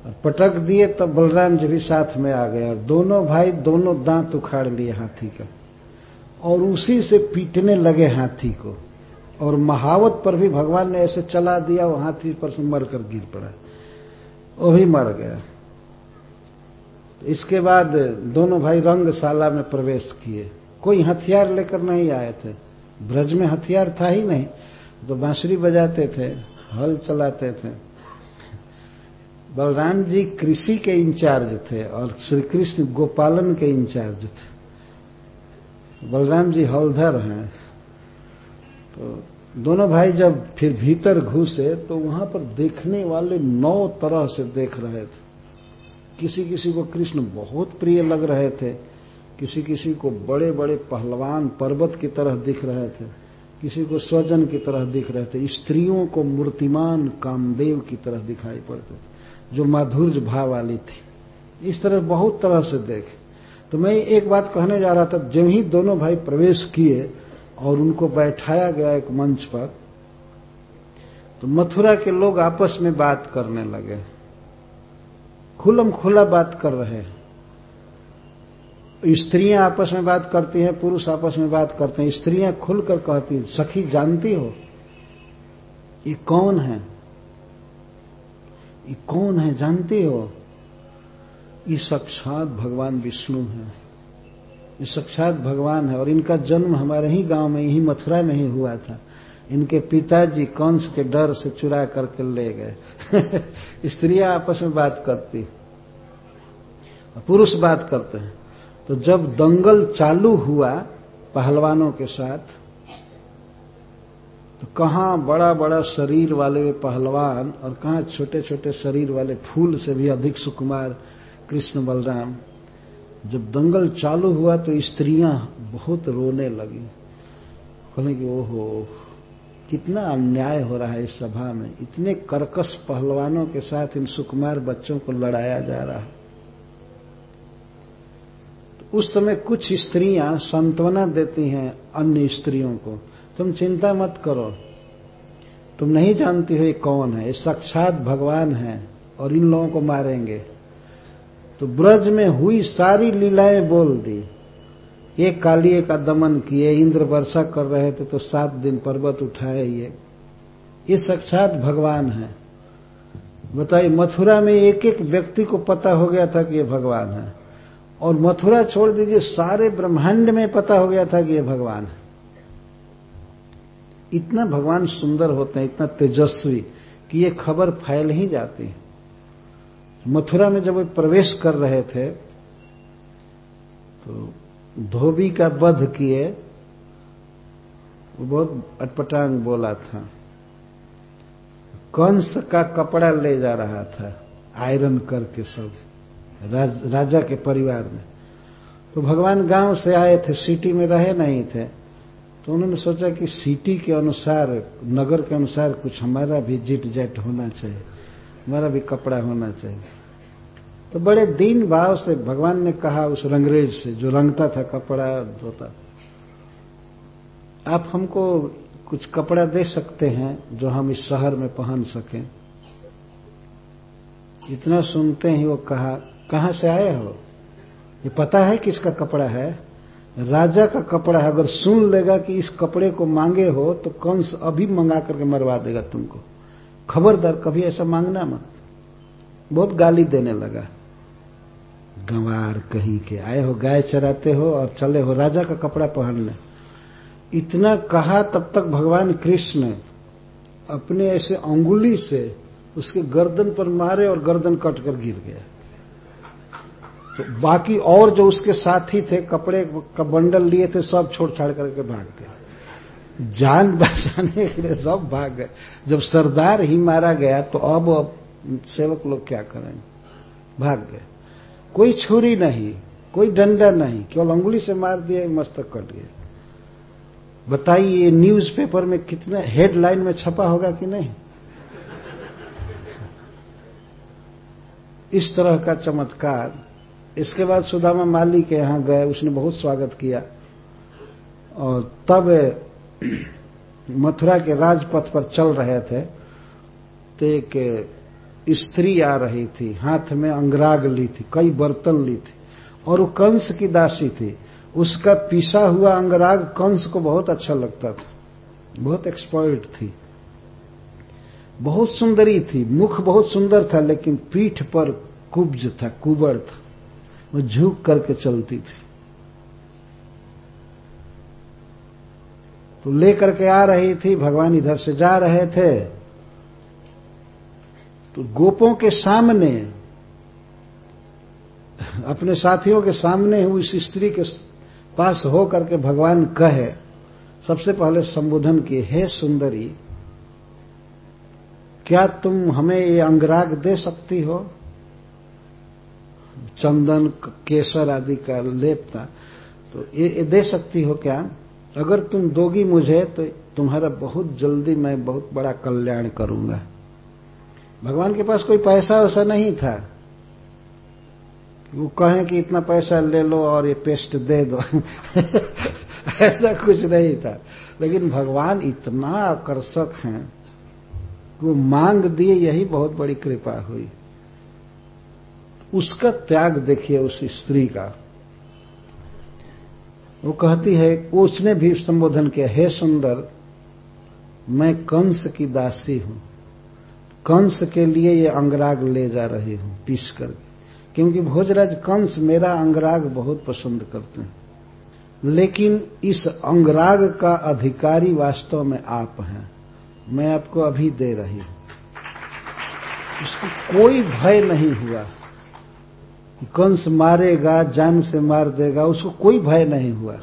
और पटक दिए तब बलराम जी भी साथ में आ गए और दोनों भाई दोनों दांत उखाड़ लिए हाथी का और उसी से पीटने लगे हाथी को और महावत पर भी भगवान ने ऐसे चला दिया वो हाथी पर से मरकर गिर पड़ा। वो भी मर गया। इसके बाद दोनों भाई रंगशाला में प्रवेश किए। कोई हथियार लेकर नहीं आए थे। ब्रज में हथियार था ही नहीं। तो बांसुरी बजाते थे, हल चलाते थे। बलराम जी कृषि के इंचार्ज थे और श्री कृष्ण गोपालन के इंचार्ज थे। बलराम जी हलधर हैं। तो दोनों भाई जब फिर भीतर घुसे तो वहाँ पर देखने वाले नौ तरह से देख रहे थे। किसी किसी को कृष्ण बहुत प्रिय लग रहे थे। किसी किसी को बड़े बड़े पहलवान पर्वत की तरह दिख रहे थे। किसी को स्वजन की तरह दिख रहे थे। स्त्रियों को मूर्तिमान कामदेव की तरह दिखाई पड़ते थे। जो माधुर्य भाव वाली थी। इस तरह बहुत तरह से देखे। तो मैं एक बात कहने जा रहा था, जब ही दोनों भाई प्रवेश किए और उनको बैठाया गया एक मंच पर तो मथुरा के लोग आपस में बात करने लगे। खुलम खुला बात कर रहे हैं। स्त्रियाँ आपस में बात करती हैं, पुरुष आपस में बात करते हैं। स्त्रियाँ खुलकर कहती सखी, जानती हो? ये कौन है? ये कौन है जानती हो? ये साक्षात भगवान विष्णु है। ये साक्षात भगवान है और इनका जन्म हमारे ही गाँव में, यही मथुरा में ही हुआ था। इनके पिताजी कंस के डर से चुरा करके ले गए। (laughs) स्त्रियाँ आपस में बात करती पुरुष बात करते हैं। तो जब दंगल चालू हुआ पहलवानों के साथ तो कहाँ बड़ा बड़ा शरीर वाले पहलवान और कहाँ छोटे छोटे शरीर वाले फूल से भी अधिक सुकुमार कृष्ण बलराम। जब दंगल चालू हुआ तो स्त्रियाँ बहुत रोने लगी। कहने कि ओहो, कितना अन्याय हो रहा है इस सभा में। इतने कर्कश पहलवानों के साथ इन सुकुमार बच्चों को लड़ाया जा रहा है। तो उस समय कुछ स्त्रियाँ सांत्वना देती हैं अन्य स्त्रियों को। तुम चिंता मत करो। तुम नहीं जानती हो ये कौन है। ये साक्षात भगवान है और इन लोगों को मारेंगे। तो ब्रज में हुई सारी लीलाएँ बोल दी। एक कालिए का दमन किए, इंद्र वर्षा कर रहे थे तो सात दिन पर्वत उठाए ये। ये साक्षात भगवान है। बताइए, मथुरा में एक एक व्यक्ति को पता हो गया था कि ये भगवान है। और मथुरा छोड़ दीजिए, सारे ब्रह्मांड में पता हो गया था कि ये भगवान है। इतना भगवान सुंदर होते हैं इतना तेजस्वी कि ये खबर फैल ही जाती है। मथुरा में जब वे प्रवेश कर रहे थे तो धोबी का वध किए वो बहुत अटपटांग बोला था। कंस का कपड़ा ले जा रहा था आयरन करके सब राज, राजा के परिवार में। तो भगवान गाँव से आए थे सिटी में रहे नहीं थे। तो उन्होंने सोचा कि सिटी के अनुसार, नगर के अनुसार कुछ हमारा भी जिट जैट होना चाहिए, हमारा भी कपड़ा होना चाहिए। तो बड़े दीन भाव से भगवान ने कहा उस रंगरेज से, जो रंगता था कपड़ा, धोता आप हमको कुछ कपड़ा दे सकते हैं जो हम इस शहर में पहन सकें। इतना सुनते ही वो कहा, कहाँ से आए हो? ये पता है किसका कपड़ा है? राजा का कपड़ा है, अगर सुन लेगा कि इस कपड़े को मांगे हो तो कंस अभी मंगा करके मरवा देगा तुमको। खबरदार, कभी ऐसा मांगना मत। बहुत गाली देने लगा। गंवार कहीं के आए हो, गाय चराते हो और चले हो, राजा का कपड़ा पहन ले। इतना कहा, तब तक भगवान कृष्ण अपने ऐसे अंगुली से उसके गर्दन पर मारे और गर्दन कट कर गिर गया। तो बाकी और जो उसके साथी थे, कपड़े, का, बंडल लिए थे, सब छोड़ छाड़ करके भाग गए जान बचाने के लिए सब भाग गए। जब सरदार ही मारा गया तो अब अब सेवक लोग क्या करेंगे? भाग गए। कोई छुरी नहीं, कोई डंडा नहीं, केवल अंगुली से मार दिया मस्तक कट गया बताइए न्यूज़ पेपर में कितना हेडलाइन में छपा होगा कि नहीं? इस तरह का चमत्कार इसके बाद सुदामा माली के यहाँ गए, उसने बहुत स्वागत किया। और तब मथुरा के राजपथ पर चल रहे थे तो एक स्त्री आ रही थी, हाथ में अंगराग ली थी, कई बर्तन ली थी, और वो कंस की दासी थी। उसका पिसा हुआ अंगराग कंस को बहुत अच्छा लगता था, बहुत एक्सपर्ट थी। बहुत सुंदरी थी, मुख बहुत सुंदर था, लेकिन पीठ पर कुब्ज था कुबर था। वो झुक करके चलती थी। तो लेकर के आ रही थी, भगवान इधर से जा रहे थे। तो गोपों के सामने, अपने साथियों के सामने उस स्त्री के पास हो करके भगवान कहे, सबसे पहले संबोधन किए, हे सुंदरी, क्या तुम हमें ये अंगराग दे सकती हो? चंदन केसर आदि का लेप था तो ये, ये दे सकती हो क्या? अगर तुम दोगी मुझे तो तुम्हारा बहुत जल्दी मैं बहुत बड़ा कल्याण करूँगा। भगवान के पास कोई पैसा वैसा नहीं था। वो कहें कि इतना पैसा ले लो और ये पेस्ट दे दो। (laughs) ऐसा कुछ नहीं था। लेकिन भगवान इतना आकर्षक हैं वो मांग दिए यही बहुत बड़ी कृपा हुई। उसका त्याग देखिए उस स्त्री का। वो कहती है, उसने भी संबोधन किया, हे सुंदर, मैं कंस की दासी हूँ। कंस के लिए ये अंगराग ले जा रही हूँ, पीस कर। क्योंकि भोजराज कंस मेरा अंगराग बहुत पसंद करते हैं। लेकिन इस अंगराग का अधिकारी वास्तव में आप हैं। मैं आपको अभी दे रही हूँ। उसको कोई भय नहीं हुआ। कंस मारेगा, जान से मार देगा, उसको कोई भय नहीं हुआ।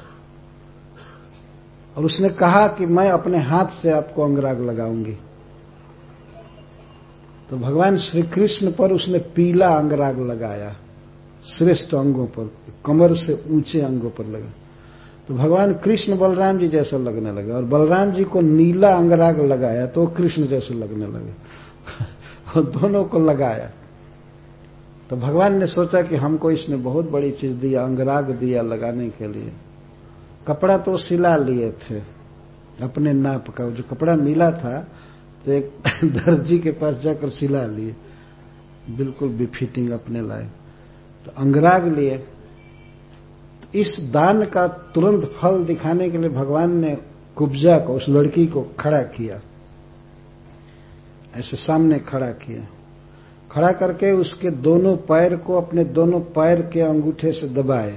और उसने कहा कि मैं अपने हाथ से आपको अंगराग लगाऊँगी। तो भगवान श्री कृष्ण पर उसने पीला अंगराग लगाया, श्रेष्ठ अंगों पर, कमर से ऊँचे अंगों पर लगा। तो भगवान कृष्ण बलराम जी जैसा लगने लगे, और बलराम जी को नीला अंगराग लगाया तो कृष्ण जैसे लगने लगे। (laughs) और दोनों को लगाया। तो भगवान ने सोचा कि हमको इसने बहुत बड़ी चीज़ दिया, अंगराग दिया लगाने के लिए। कपड़ा तो सिला लिए थे, अपने नाप का। जो कपड़ा मिला था तो एक (laughs) दर्जी के पास जाकर सिला लिए। बिल्कुल भी फिटिंग अपने लाए तो अंगराग लिए। तो इस दान का तुरंत फल दिखाने के लिए भगवान ने कुब्जा को, उस लड़की को खड़ा किया। ऐसे सामने खड़ा किया। खड़ा करके उसके दोनों पैर को अपने दोनों पैर के अंगूठे से दबाए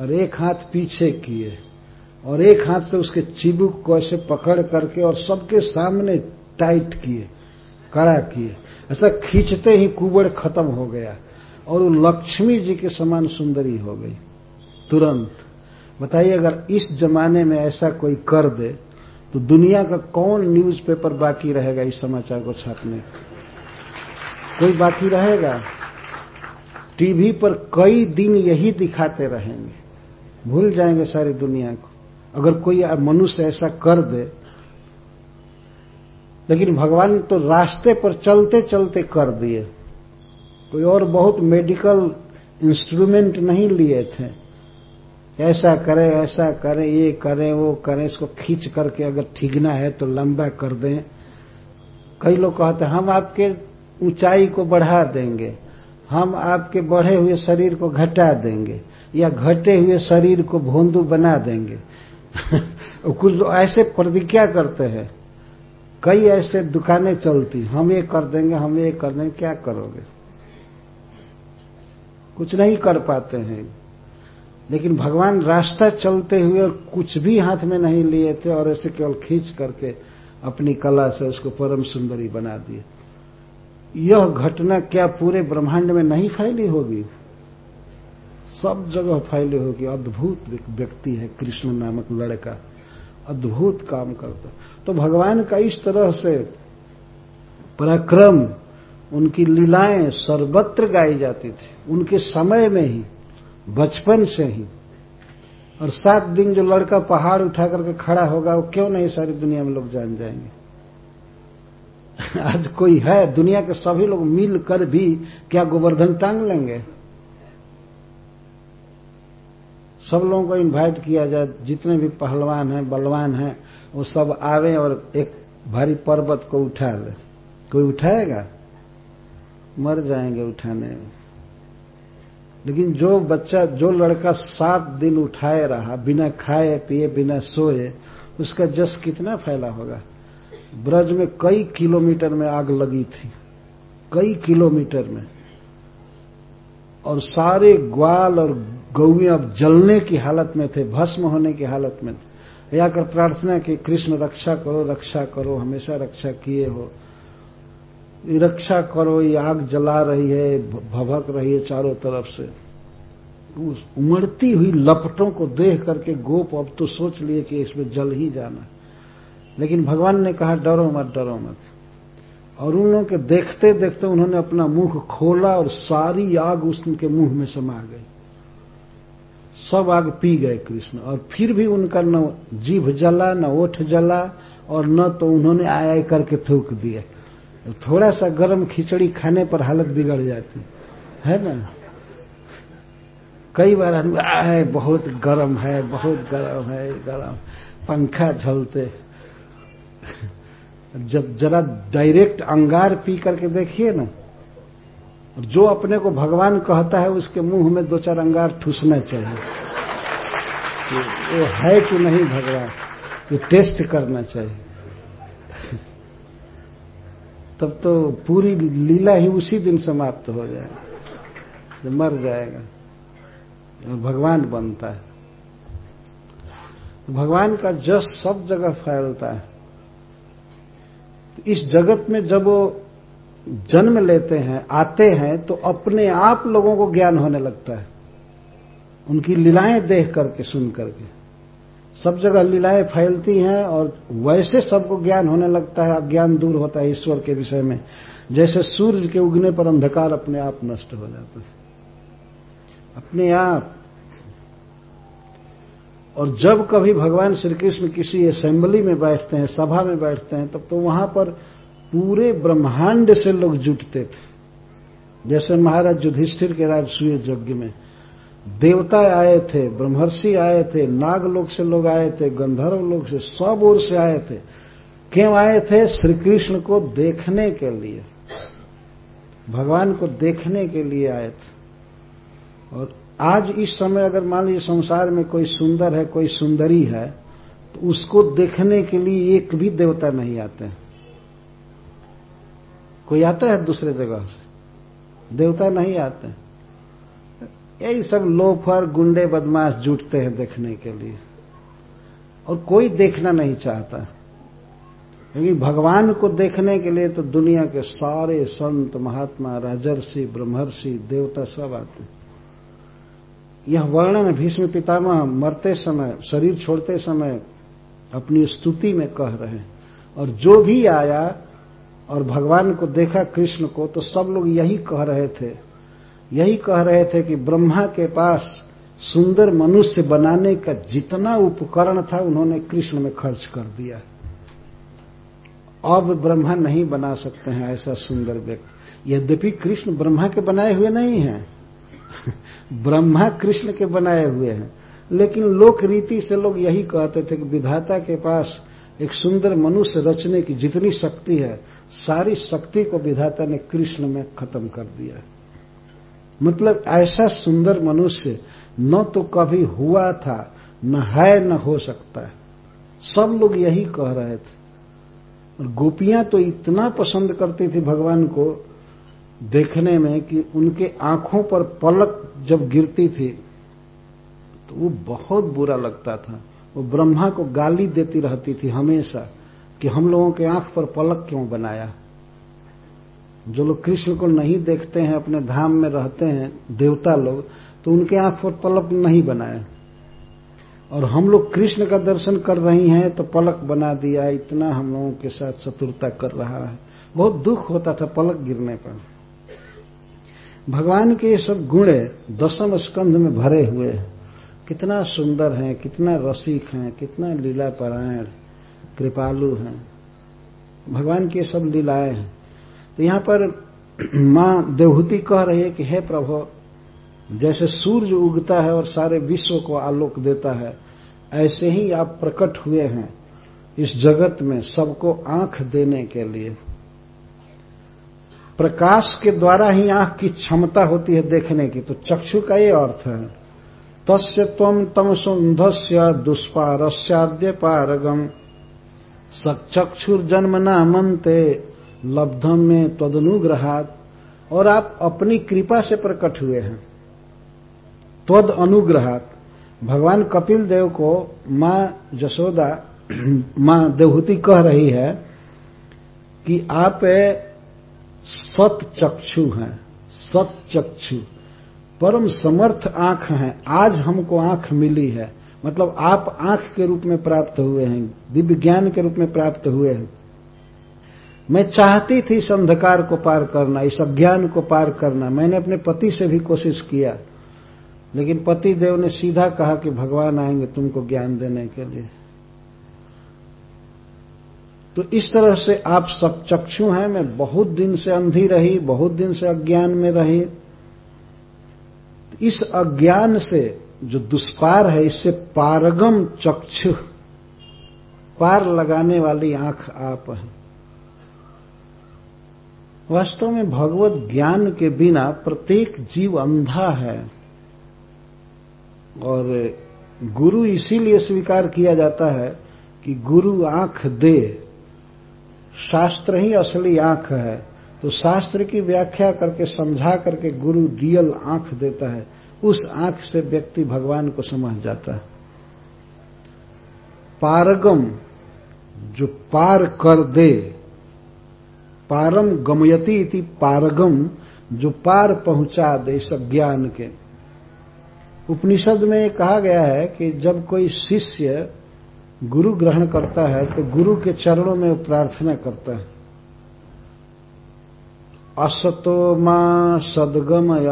और एक हाथ पीछे किए और एक हाथ से उसके चिबुक को ऐसे पकड़ करके और सबके सामने टाइट किए, कड़ा किए। ऐसा खींचते ही कुबड़ खत्म हो गया और वो लक्ष्मी जी के समान सुंदरी हो गई। तुरंत, बताइए अगर इस जमाने में ऐसा कोई कर दे तो दुनिया का कौन न्यूज़पेपर बाकी रहेगा इस समाचार को छापने? कोई बाकी रहेगा। टीवी पर कई दिन यही दिखाते रहेंगे। भूल जाएँगे सारी दुनिया को। अगर कोई मनुष्य ऐसा कर दे, लेकिन भगवान तो रास्ते पर चलते चलते कर दिए। कोई और बहुत मेडिकल इंस्ट्रूमेंट नहीं लिए थे। ऐसा करें ऐसा करें, ये करें, वो करें, इसको खींच करके अगर ठीकना है तो लंबा कर दें। कई लोग कहते हम आपके ऊंचाई को बढ़ा देंगे। हम आपके बढ़े हुए शरीर को घटा देंगे या घटे हुए शरीर को भोंदू बना देंगे। (laughs) कुछ लोग ऐसे प्रतिज्ञा करते हैं। कई ऐसे दुकानें चलती हम ये कर देंगे, हम ये कर देंगे, क्या करोगे? कुछ नहीं कर पाते हैं। लेकिन भगवान रास्ता चलते हुए और कुछ भी हाथ में नहीं लिए थे और ऐसे केवल खींच करके अपनी कला से उसको परम सुंदरी बना दिए। यह घटना क्या पूरे ब्रह्मांड में नहीं फैली होगी? सब जगह फैली होगी। अद्भुत व्यक्ति है कृष्ण नामक लड़का। अद्भुत काम करता। तो भगवान का इस तरह से पराक्रम, उनकी लीलाएँ सर्वत्र गाई जाती थी। उनके समय में ही, बचपन से ही। और सात दिन जो लड़का पहाड़ उठा करके खड़ा होगा, वो क्यों नहीं सारी दुनिया में लोग जान जाएँगे? (laughs) आज कोई है, दुनिया के सभी लोग मिलकर भी क्या गोवर्धन टांग लेंगे? सब लोगों को इनवाइट किया जाए, जितने भी पहलवान हैं, बलवान हैं, वो सब आवे और एक भारी पर्वत को उठा ले कोई उठाएगा? मर जाएँगे उठाने। में लेकिन जो बच्चा, जो लड़का सात दिन उठाए रहा, बिना खाए, पिए, बिना सोए, उसका जस कितना फैला होगा? ब्रज में कई किलोमीटर में आग लगी थी। कई किलोमीटर में। और सारे ग्वाल और गौए अब जलने की हालत में थे, भस्म होने की हालत में थे। या कर प्रार्थना की, कृष्ण, रक्षा करो रक्षा करो, हमेशा रक्षा किए हो। रक्षा करो, ये आग जला रही है, भभक रही है चारों तरफ़ से। उस उमड़ती हुई लपटों को देख करके गोप अब तो सोच लिए कि इसमें जल ही जाना। लेकिन भगवान ने कहा, डरो मत डरो मत। और उन लोगों के देखते देखते उन्होंने अपना मुँह खोला और सारी आग उसके मुँह में समा गई। सब आग पी गए कृष्ण। और फिर भी उनका न जीभ जला, न ओठ जला और न तो उन्होंने आय आय करके थूक दिया थोड़ा सा गर्म खिचड़ी खाने पर हालत बिगड़ जाती। है ना? कई बार हम है बहुत गर्म है, बहुत गर्म है, गर्म। पंखा झलते। जब जरा डायरेक्ट अंगार पी करके देखिए ना, और जो अपने को भगवान कहता है उसके मुँह में दो चार अंगार ठूसना चाहिए। वो है कि नहीं भगवान ये टेस्ट करना चाहिए। तब तो पूरी लीला ही उसी दिन समाप्त हो जाएगा मर जाएगा। भगवान बनता है। भगवान का जस सब जगह फैलता है। इस जगत में जब वो जन्म लेते हैं, आते हैं तो अपने आप लोगों को ज्ञान होने लगता है। उनकी लीलाएँ देख करके, सुन करके। सब जगह लीलाएँ फैलती हैं और वैसे सबको ज्ञान होने लगता है, अज्ञान दूर होता है ईश्वर के विषय में। जैसे सूर्य के उगने पर अंधकार अपने आप नष्ट हो जाता है। अपने आप और जब कभी भगवान श्री कृष्ण किसी असेंबली में बैठते हैं, सभा में बैठते हैं तब तो वहाँ पर पूरे ब्रह्मांड से लोग जुटते थे। जैसे महाराज युधिष्ठिर के राज राजसूय यज्ञ में देवता आए थे, ब्रह्मर्षि आए थे नाग नागलोक से लोग आए थे, गंधर्व लोग से, सब ओर से आए थे। क्यों आए थे? श्री कृष्ण को देखने के लिए। भगवान को देखने के लिए आए थे। और आज इस समय अगर मान लीजिए संसार में कोई सुंदर है, कोई सुंदरी है तो उसको देखने के लिए एक भी देवता नहीं आते हैं। कोई आता है दूसरे जगह से? देवता नहीं आते यही सब लोफर, गुंडे, बदमाश जुटते हैं देखने के लिए। और कोई देखना नहीं चाहता। क्योंकि भगवान को देखने के लिए तो दुनिया के सारे संत, महात्मा, राजर्षि, ब्रह्मर्षि, देवता सब आते यह वर्णन भीष्म पितामह मरते समय, शरीर छोड़ते समय अपनी स्तुति में कह रहे हैं। और जो भी आया और भगवान को देखा कृष्ण को तो सब लोग यही कह रहे थे। यही कह रहे थे कि ब्रह्मा के पास सुंदर मनुष्य बनाने का जितना उपकरण था, उन्होंने कृष्ण में खर्च कर दिया। अब ब्रह्मा नहीं बना सकते हैं ऐसा सुंदर व्यक्ति। यद्यपि कृष्ण ब्रह्मा के बनाए हुए नहीं हैं ब्रह्मा कृष्ण के बनाए हुए हैं। लेकिन लोक रीति से लोग यही कहते थे कि विधाता के पास एक सुंदर मनुष्य रचने की जितनी शक्ति है, सारी शक्ति को विधाता ने कृष्ण में खत्म कर दिया। मतलब ऐसा सुंदर मनुष्य न तो कभी हुआ था, न है, न हो सकता है। सब लोग यही कह रहे थे। और गोपियाँ तो इतना पसंद करती थी भगवान को देखने में कि उनके आँखों पर पलक जब गिरती थी तो वो बहुत बुरा लगता था। वो ब्रह्मा को गाली देती रहती थी हमेशा कि हम लोगों के आँख पर पलक क्यों बनाया? जो लोग कृष्ण को नहीं देखते हैं, अपने धाम में रहते हैं, देवता लोग तो उनके आँख पर पलक नहीं बनाए और हम लोग कृष्ण का दर्शन कर रही हैं तो पलक बना दिया, इतना हम लोगों के साथ चतुरता कर रहा है। बहुत दुख होता था पलक गिरने पर। भगवान के ये सब गुण दसम स्कंध में भरे हुए हैं। कितना सुंदर हैं, कितना रसिक हैं, कितना लीला परायण, कृपालु हैं। भगवान की सब लीलाएँ हैं। तो यहाँ पर (clears throat) माँ देवहूति कह रही है कि, हे प्रभु, जैसे सूर्य उगता है और सारे विश्व को आलोक देता है, ऐसे ही आप प्रकट हुए हैं इस जगत में सबको आँख देने के लिए। प्रकाश के द्वारा ही आँख की क्षमता होती है देखने की। तो चक्षु का ये अर्थ है। तस्य तम तमसुंधस्य दुष्पारस्याद्य पारगम। सचक्षुर्जन्म नामंते लब्धम में तदनुग्रहात और आप अपनी कृपा से प्रकट हुए हैं। त्वद अनुग्रहात। भगवान कपिल देव को माँ जसोदा, (clears throat) माँ देवहूति कह रही है कि आप सत चक्षु हैं सत चक्षु परम समर्थ आँख हैं। आज हमको आँख मिली है। मतलब आप आँख के रूप में प्राप्त हुए हैं, दिव्य ज्ञान के रूप में प्राप्त हुए हैं। मैं चाहती थी इस अंधकार को पार करना, इस अज्ञान को पार करना। मैंने अपने पति से भी कोशिश किया, लेकिन पति देव ने सीधा कहा कि भगवान आएँगे तुमको ज्ञान देने के लिए। तो इस तरह से आप सब चक्षु हैं, मैं बहुत दिन से अंधी रही, बहुत दिन से अज्ञान में रही। इस अज्ञान से जो दुष्पार है, इससे पारगम चक्षु, पार लगाने वाली आँख आप हैं। वास्तव में भगवत ज्ञान के बिना प्रत्येक जीव अंधा है। और गुरु इसीलिए स्वीकार किया जाता है कि गुरु आँख दे। शास्त्र ही असली आँख है। तो शास्त्र की व्याख्या करके, समझा करके गुरु रियल आँख देता है, उस आँख से व्यक्ति भगवान को समझ जाता है। पारगम, जो पार कर दे, पारम गमयती इति पारगम, जो पार पहुँचा दे इस ज्ञान के। उपनिषद में कहा गया है कि जब कोई शिष्य गुरु ग्रहण करता है तो गुरु के चरणों में प्रार्थना करता है। असतो माँ सदगमय,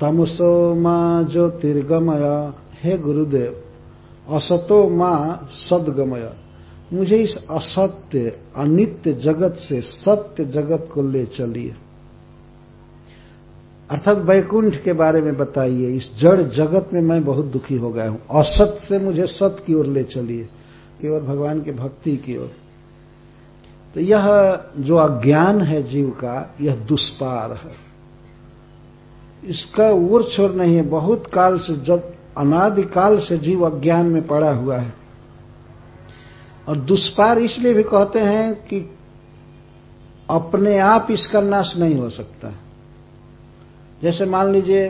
तमसो माँ ज्योतिर्गमय, हे गुरुदेव, असतो माँ सदगमय। मुझे इस असत्य, अनित्य जगत से सत्य जगत को ले चलिए। अर्थात वैकुंठ के बारे में बताइए। इस जड़ जगत में मैं बहुत दुखी हो गया हूँ। असत से मुझे सत की ओर ले चलिए केवल भगवान की भक्ति की ओर। तो यह जो अज्ञान है जीव का, यह दुष्पार है। इसका ओर छोर नहीं है। बहुत काल से जब अनादिकाल से जीव अज्ञान में पड़ा हुआ है। और दुष्पार इसलिए भी कहते हैं कि अपने आप इसका नाश नहीं हो सकता। जैसे मान लीजिए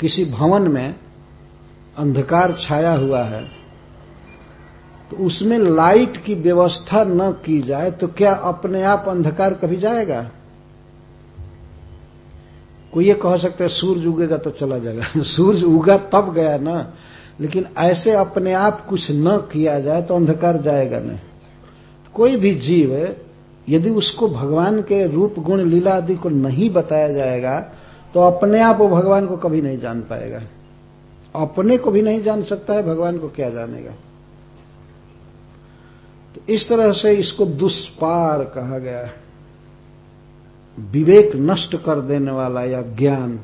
किसी भवन में अंधकार छाया हुआ है तो उसमें लाइट की व्यवस्था न की जाए तो क्या अपने आप अंधकार कभी जाएगा? कोई ये कह सकता है, सूरज उगेगा तो चला जाएगा। (laughs) सूरज उगा तब गया ना, लेकिन ऐसे अपने आप कुछ न किया जाए तो अंधकार जाएगा नहीं। कोई भी जीव यदि उसको भगवान के रूप, गुण, लीला आदि को नहीं बताया जाएगा तो अपने आप वो भगवान को कभी नहीं जान पाएगा। अपने को भी नहीं जान सकता है, भगवान को क्या जानेगा? तो इस तरह से इसको दुष्पार कहा गया है। विवेक नष्ट कर देने वाला या ज्ञान।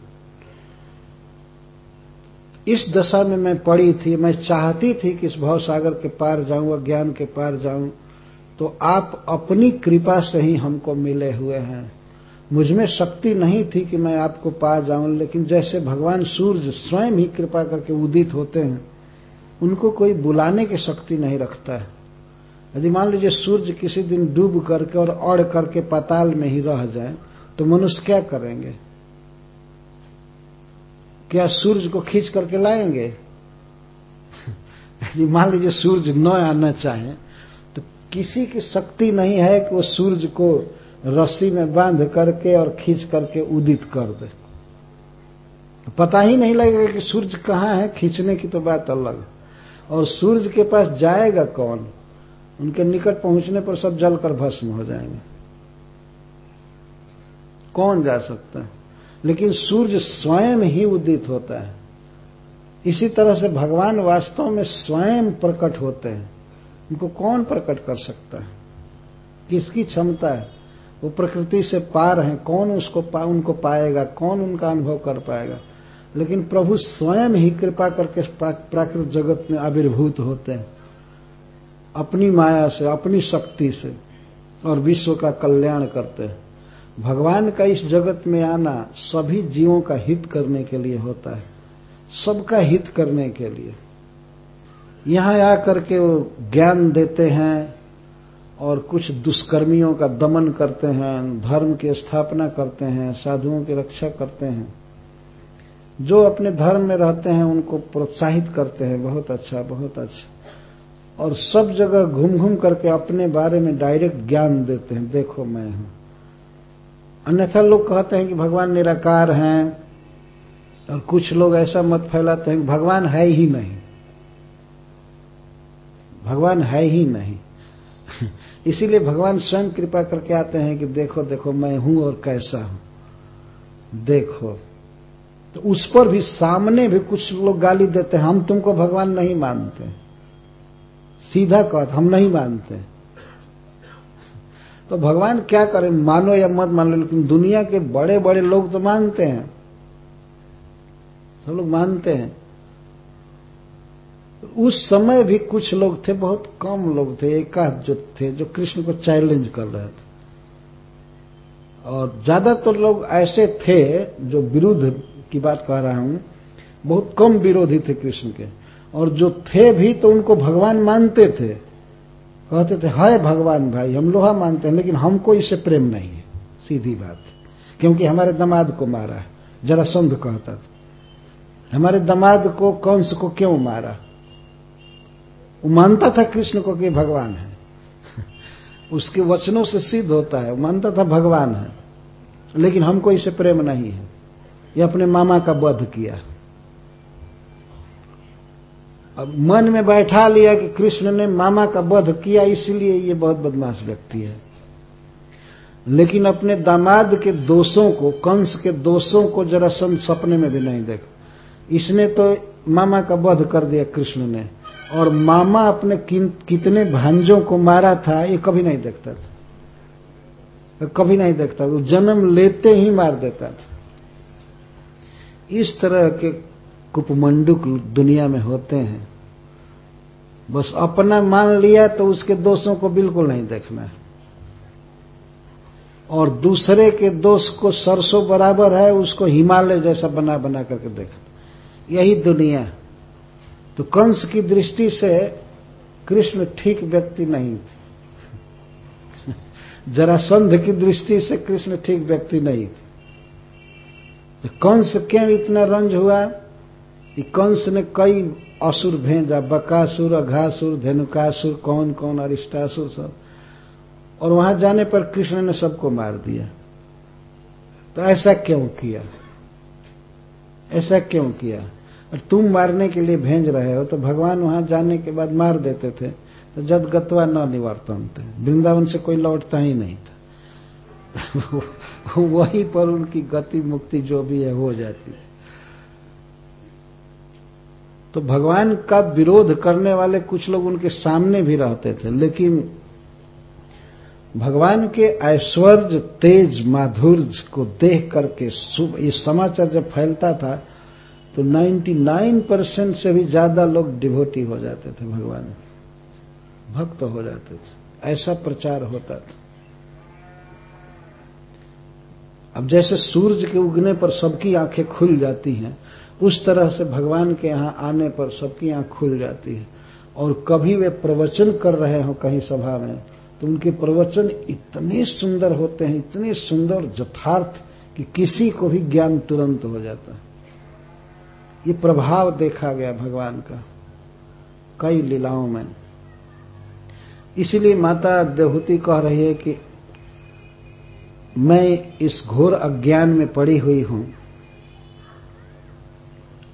इस दशा में मैं पड़ी थी, मैं चाहती थी कि इस भाव सागर के पार जाऊँ और ज्ञान के पार जाऊँ। तो आप अपनी कृपा से ही हमको मिले हुए हैं। मुझमें शक्ति नहीं थी कि मैं आपको पा जाऊँ, लेकिन जैसे भगवान सूर्य स्वयं ही कृपा करके उदित होते हैं, उनको कोई बुलाने की शक्ति नहीं रखता है। यदि मान लीजिए सूर्य किसी दिन डूब करके और अड़ करके पाताल में ही रह जाए तो मनुष्य क्या करेंगे? क्या सूर्य को खींच करके लाएँगे? (laughs) यदि मान लीजिए सूर्य न आना चाहे किसी की शक्ति नहीं है कि वो सूर्य को रस्सी में बाँध करके और खींच करके उदित कर दे। पता ही नहीं लगेगा कि सूर्य कहाँ है, खींचने की तो बात अलग और सूर्य के पास जाएगा कौन? उनके निकट पहुँचने पर सब जलकर भस्म हो जाएँगे। कौन जा सकता है? लेकिन सूर्य स्वयं ही उदित होता है। इसी तरह से भगवान वास्तव में स्वयं प्रकट होते हैं। उनको कौन प्रकट कर सकता है? किसकी क्षमता है? वो प्रकृति से पार हैं। कौन उसको पा, उनको पाएगा? कौन उनका अनुभव कर पाएगा? लेकिन प्रभु स्वयं ही कृपा करके प्राकृत जगत में आविर्भूत होते हैं। अपनी माया से अपनी शक्ति से और विश्व का कल्याण करते हैं। भगवान का इस जगत में आना सभी जीवों का हित करने के लिए होता है। सबका हित करने के लिए। यहाँ आकर के वो ज्ञान देते हैं और कुछ दुष्कर्मियों का दमन करते हैं, धर्म की स्थापना करते हैं, साधुओं की रक्षा करते हैं। जो अपने धर्म में रहते हैं, उनको प्रोत्साहित करते हैं, बहुत अच्छा बहुत अच्छा। और सब जगह घूम घूम करके अपने बारे में डायरेक्ट ज्ञान देते हैं, देखो मैं हूँ। अन्यथा लोग कहते हैं कि भगवान निराकार हैं, और कुछ लोग ऐसा मत फैलाते हैं भगवान है ही नहीं। भगवान है ही नहीं। इसीलिए भगवान स्वयं कृपा करके आते हैं कि देखो देखो, मैं हूँ और कैसा हूँ। देखो। तो उस पर भी सामने भी कुछ लोग गाली देते हैं। हम तुमको भगवान नहीं मानते। सीधा कहते हम नहीं मानते। तो भगवान क्या करें? मानो या मत मान, लेकिन दुनिया के बड़े बड़े लोग तो मानते हैं। सब लोग मानते हैं। उस समय भी कुछ लोग थे, बहुत कम लोग थे, एकाध जो थे, जो कृष्ण को चैलेंज कर रहे थे। और ज़्यादातर लोग ऐसे थे जो विरुद्ध की बात कह रहा हूँ, बहुत कम विरोधी थे कृष्ण के। और जो थे भी तो उनको भगवान मानते थे। कहते थे, हाय भगवान भाई, हम लोहा मानते हैं, लेकिन हमको इससे प्रेम नहीं है। सीधी बात। क्योंकि हमारे दमाद को मारा है, जरा संध कहता था। हमारे दमाद को, कंस को क्यों मारा? वो मानता था कृष्ण को कि भगवान है। उसके वचनों से सिद्ध होता है मानता था भगवान है। लेकिन हमको इसे प्रेम नहीं है। ये अपने मामा का वध किया। अब मन में बैठा लिया कि कृष्ण ने मामा का वध किया, इसलिए ये बहुत बदमाश व्यक्ति है। लेकिन अपने दामाद के दोषों को, कंस के दोषों को जरा सपने में भी नहीं देख। इसने तो मामा का वध कर दिया कृष्ण ने। और मामा अपने कितने भांजों को मारा था, ये कभी नहीं देखता था। कभी नहीं देखता वो जन्म लेते ही मार देता था। इस तरह के कुपमंडुक दुनिया में होते हैं। बस अपना मान लिया तो उसके दोषों को बिल्कुल नहीं देखना है। और दूसरे के दोष को सरसों बराबर है, उसको हिमालय जैसा बना बना करके देखना। यही दुनिया है। तो कंस की दृष्टि से कृष्ण ठीक व्यक्ति नहीं थे। (laughs) जरासंध की दृष्टि से कृष्ण ठीक व्यक्ति नहीं थे। तो कंस क्यों इतना रंज हुआ? कि कंस ने कई असुर भेजा, बकासुर, अघासुर, धेनुकासुर कौन कौन अरिष्टासुर सब। और वहाँ जाने पर कृष्ण ने सबको मार दिया। तो ऐसा क्यों किया? ऐसा क्यों किया? और तुम मारने के लिए भेज रहे हो तो भगवान वहाँ जाने के बाद मार देते थे। तो जद गतवा न निवर्तन थे। वृंदावन से कोई लौटता ही नहीं था। (laughs) वहीं पर उनकी गति मुक्ति जो भी है, हो जाती है। तो भगवान का विरोध करने वाले कुछ लोग उनके सामने भी रहते थे, लेकिन भगवान के ऐश्वर्य, तेज, माधुर्य को देख करके ये समाचार जब फैलता था तो 99 परसेंट से भी ज़्यादा लोग डिवोटी हो जाते थे भगवान। भक्त हो जाते थे। ऐसा प्रचार होता था। अब जैसे सूरज के उगने पर सबकी आँखें खुल जाती हैं, उस तरह से भगवान के यहाँ आने पर सबकी आँख खुल जाती है। और कभी वे प्रवचन कर रहे हो कहीं सभा में तो उनके प्रवचन इतने सुंदर होते हैं, इतने सुंदर यथार्थ कि किसी को भी ज्ञान तुरंत हो जाता है। ये प्रभाव देखा गया भगवान का। कई लीलाओं में। इसलिए माता देहूति कह रही है कि मैं इस घोर अज्ञान में पड़ी हुई हूँ।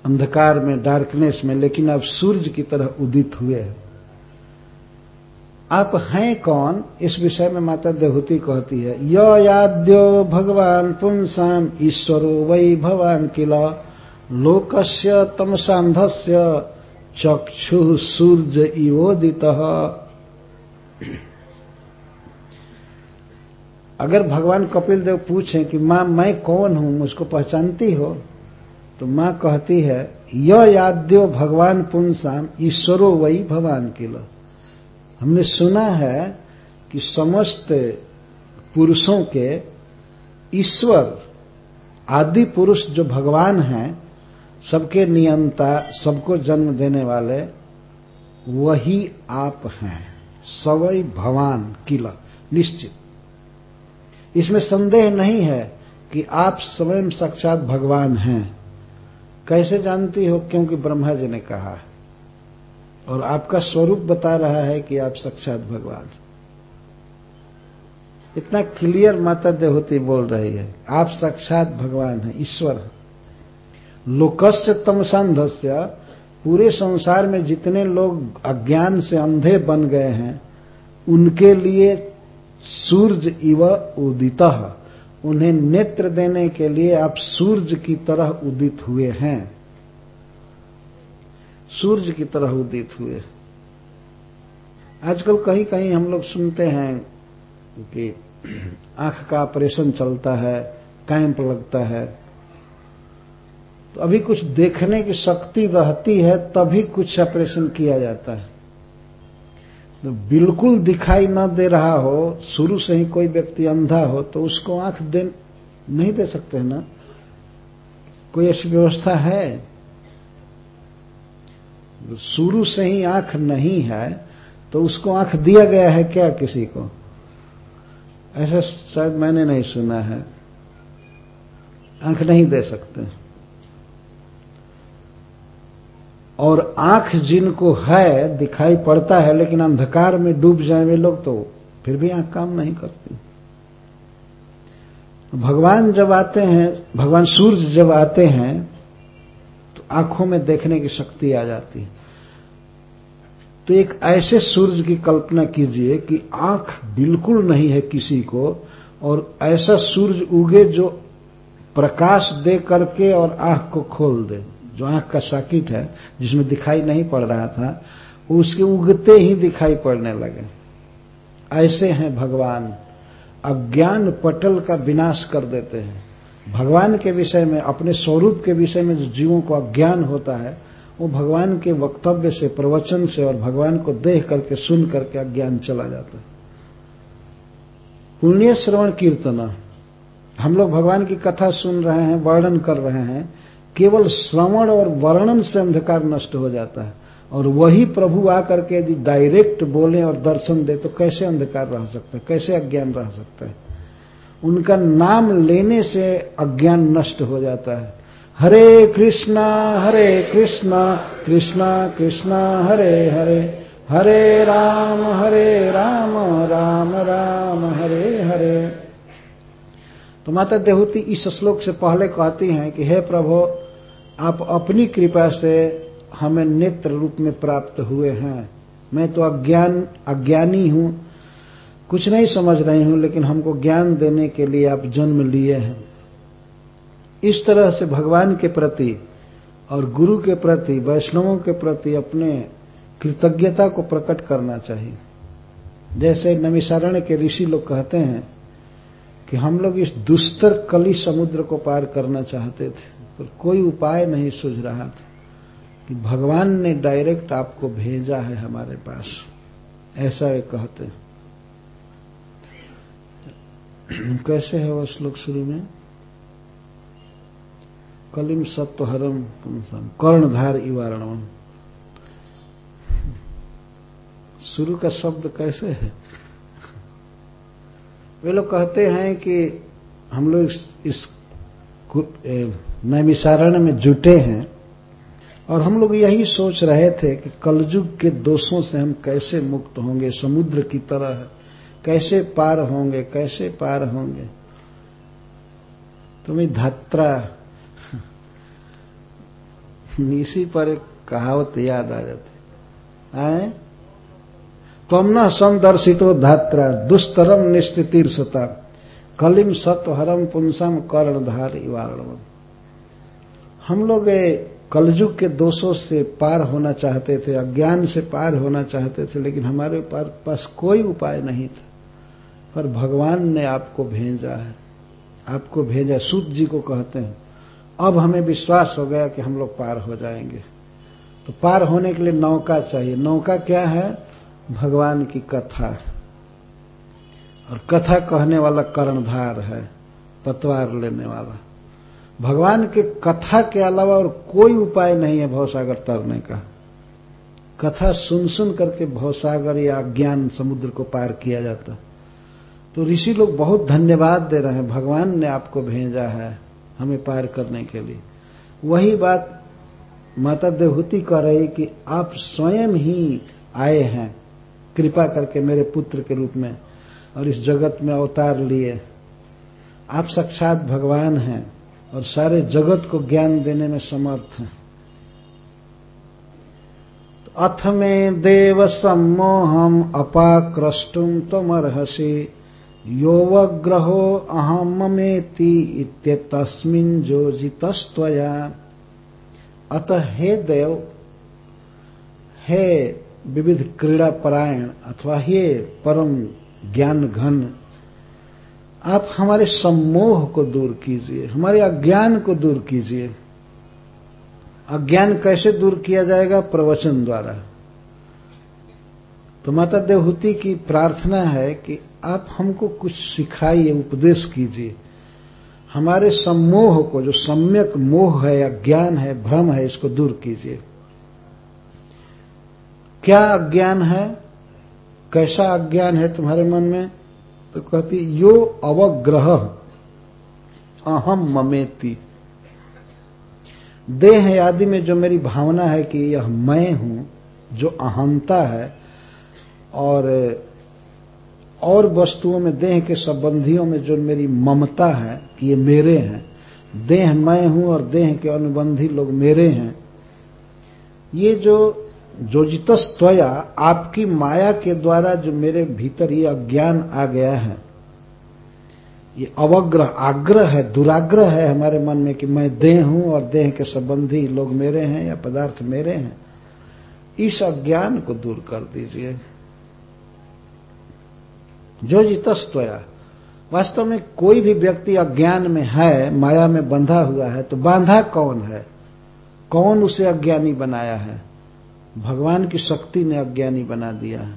अंधकार में डार्कनेस में, लेकिन अब सूर्य की तरह उदित हुए। आप हैं कौन? इस विषय में माता देहूति कहती है, य याद्यो भगवान पुंसाम ईश्वरो वै भवान किला। लोकस्य तमसांधस्य चक्षु सूर्य इवोदित। अगर भगवान कपिल देव पूछे कि माँ, मैं कौन हूँ? मुझको पहचानती हो? तो माँ कहती है, य याद्यो भगवान पुंसाम ईश्वरो वही भगवान किला। हमने सुना है कि समस्त पुरुषों के ईश्वर, आदि पुरुष जो भगवान हैं सबके नियंता, सबको जन्म देने वाले, वही आप हैं। सवई भवान किला, निश्चित। इसमें संदेह नहीं है कि आप स्वयं साक्षात भगवान हैं। कैसे जानती हो? क्योंकि ब्रह्मा जी ने कहा। और आपका स्वरूप बता रहा है कि आप साक्षात भगवान। इतना क्लियर माता देवती बोल रही है। आप साक्षात भगवान हैं, ईश्वर हैं। लोकस्य तमसंधस्य पूरे संसार में जितने लोग अज्ञान से अंधे बन गए हैं, उनके लिए सूर्य इव उदित। उन्हें नेत्र देने के लिए आप सूर्य की तरह उदित हुए हैं। सूर्य की तरह उदित हुए। आजकल कहीं कहीं हम लोग सुनते हैं कि (clears throat) आँख का ऑपरेशन चलता है, कैंप लगता है तो अभी कुछ देखने की शक्ति रहती है, तभी कुछ ऑपरेशन किया जाता है। तो बिल्कुल दिखाई न दे रहा हो, शुरू से ही कोई व्यक्ति अंधा हो तो उसको आँख दे नहीं दे सकते ना। कोई ऐसी व्यवस्था है? शुरू से ही आँख नहीं है तो उसको आँख दिया गया है क्या किसी को? ऐसा शायद मैंने नहीं सुना है। आँख नहीं दे सकते। और आँख जिनको है, दिखाई पड़ता है, लेकिन अंधकार में डूब जाए वे लोग तो फिर भी आँख काम नहीं करती। भगवान जब आते हैं, भगवान सूर्य जब आते हैं तो आँखों में देखने की शक्ति आ जाती है। तो एक ऐसे सूर्य की कल्पना कीजिए कि आँख बिल्कुल नहीं है किसी को, और ऐसा सूर्य उगे जो प्रकाश दे करके और आँख को खोल दे। जो आँख का साकिट है, जिसमें दिखाई नहीं पड़ रहा था उसके उगते ही दिखाई पड़ने लगे। ऐसे हैं भगवान। अज्ञान पटल का विनाश कर देते हैं। भगवान के विषय में, अपने स्वरूप के विषय में जो जीवों को अज्ञान होता है, वो भगवान के वक्तव्य से, प्रवचन से और भगवान को देख करके, सुन करके अज्ञान चला जाता है। पुण्य श्रवण कीर्तना। हम लोग भगवान की कथा सुन रहे हैं, वर्णन कर रहे हैं। केवल श्रवण और वर्णन से अंधकार नष्ट हो जाता है। और वही प्रभु आकर के यदि डायरेक्ट बोले और दर्शन दे तो कैसे अंधकार रह सकता है? कैसे अज्ञान रह सकता है? उनका नाम लेने से अज्ञान नष्ट हो जाता है। हरे कृष्णा हरे कृष्णा कृष्णा कृष्णा, हरे हरे हरे राम हरे राम राम राम, हरे हरे। तो माता देहूति इस श्लोक से पहले कहती हैं कि, हे प्रभु आप अपनी कृपा से हमें नेत्र रूप में प्राप्त हुए हैं। मैं तो अज्ञान, अज्ञानी हूँ। कुछ नहीं समझ रही हूँ, लेकिन हमको ज्ञान देने के लिए आप जन्म लिए हैं। इस तरह से भगवान के प्रति और गुरु के प्रति, वैष्णवों के प्रति अपने कृतज्ञता को प्रकट करना चाहिए। जैसे नमिसारण के ऋषि लोग कहते हैं कि हम लोग इस दुस्तर कली समुद्र को पार करना चाहते थे। पर कोई उपाय नहीं सूझ रहा था कि भगवान ने डायरेक्ट आपको भेजा है हमारे पास। ऐसा वे कहते हैं। कैसे है वह श्लोक शुरू में? कलिम सत्वहरम पुंसम कर्णधार इवारणम। शुरू का शब्द कैसे है? वे लोग कहते हैं कि हम लोग इस, इस नैमिसारण में जुटे हैं और हम लोग यही सोच रहे थे कि कलयुग के दोषों से हम कैसे मुक्त होंगे, समुद्र की तरह कैसे पार होंगे, कैसे पार होंगे? तुम्हें धात्रा, इसी पर एक कहावत याद आ जाती। आए? तम न संदर्शितो धात्रा दुस्तरम निश्चितीर्षता कलिम सत्वहरम पुंसम कर्णधार इवारण हम लोग कलयुग के दोषों से पार होना चाहते थे, अज्ञान से पार होना चाहते थे, लेकिन हमारे पास कोई उपाय नहीं था। पर भगवान ने आपको भेजा है। आपको भेजा, सूत जी को कहते हैं। अब हमें विश्वास हो गया कि हम लोग पार हो जाएँगे। तो पार होने के लिए नौका चाहिए। नौका क्या है? भगवान की कथा। और कथा कहने वाला कर्णधार है, पतवार लेने वाला। भगवान के कथा के अलावा और कोई उपाय नहीं है भवसागर तरने का। कथा सुन सुन करके भवसागर या ज्ञान समुद्र को पार किया जाता। तो ऋषि लोग बहुत धन्यवाद दे रहे हैं। भगवान ने आपको भेजा है हमें पार करने के लिए। वही बात माता देवहूति कह रही कि आप स्वयं ही आए हैं कृपा करके मेरे पुत्र के रूप में और इस जगत में अवतार लिए। आप साक्षात भगवान हैं। और सारे जगत को ज्ञान देने में समर्थ हैं। तो अथ में देव सम्मोहम अपाक्रष्टुम तमर्हसी योवग्रहो अहम ममेति इत्यस्मिन् जोजितस्त्वया अतः हे देव, हे विविध क्रीड़ा परायण अथवा हे परम ज्ञान घन आप हमारे सम्मोह को दूर कीजिए, हमारे अज्ञान को दूर कीजिए। अज्ञान कैसे दूर किया जाएगा? प्रवचन द्वारा। तो माता देवहूति की प्रार्थना है कि आप हमको कुछ सिखाइए, उपदेश कीजिए। हमारे सम्मोह को, जो सम्यक मोह है अज्ञान है, भ्रम है, इसको दूर कीजिए। क्या अज्ञान है? कैसा अज्ञान है तुम्हारे मन में? तो कहती, यो अवग्रह अहम ममेती। देह आदि में जो मेरी भावना है कि यह मैं हूँ, जो अहंता है, और और वस्तुओं में, देह के संबंधियों में जो मेरी ममता है कि ये मेरे हैं। देह मैं हूँ और देह के अनुबंधी लोग मेरे हैं। ये जो जोजितस त्वया आपकी माया के द्वारा जो मेरे भीतर ये अज्ञान आ गया है, ये अवग्रह, आग्रह है, दुराग्रह है हमारे मन में कि मैं देह हूँ और देह के संबंधी लोग मेरे हैं या पदार्थ मेरे हैं। इस अज्ञान को दूर कर दीजिए। जो वास्तव में कोई भी व्यक्ति अज्ञान में है, माया में बंधा हुआ है तो बांधा कौन है? कौन उसे अज्ञानी बनाया है? भगवान की शक्ति ने अज्ञानी बना दिया है।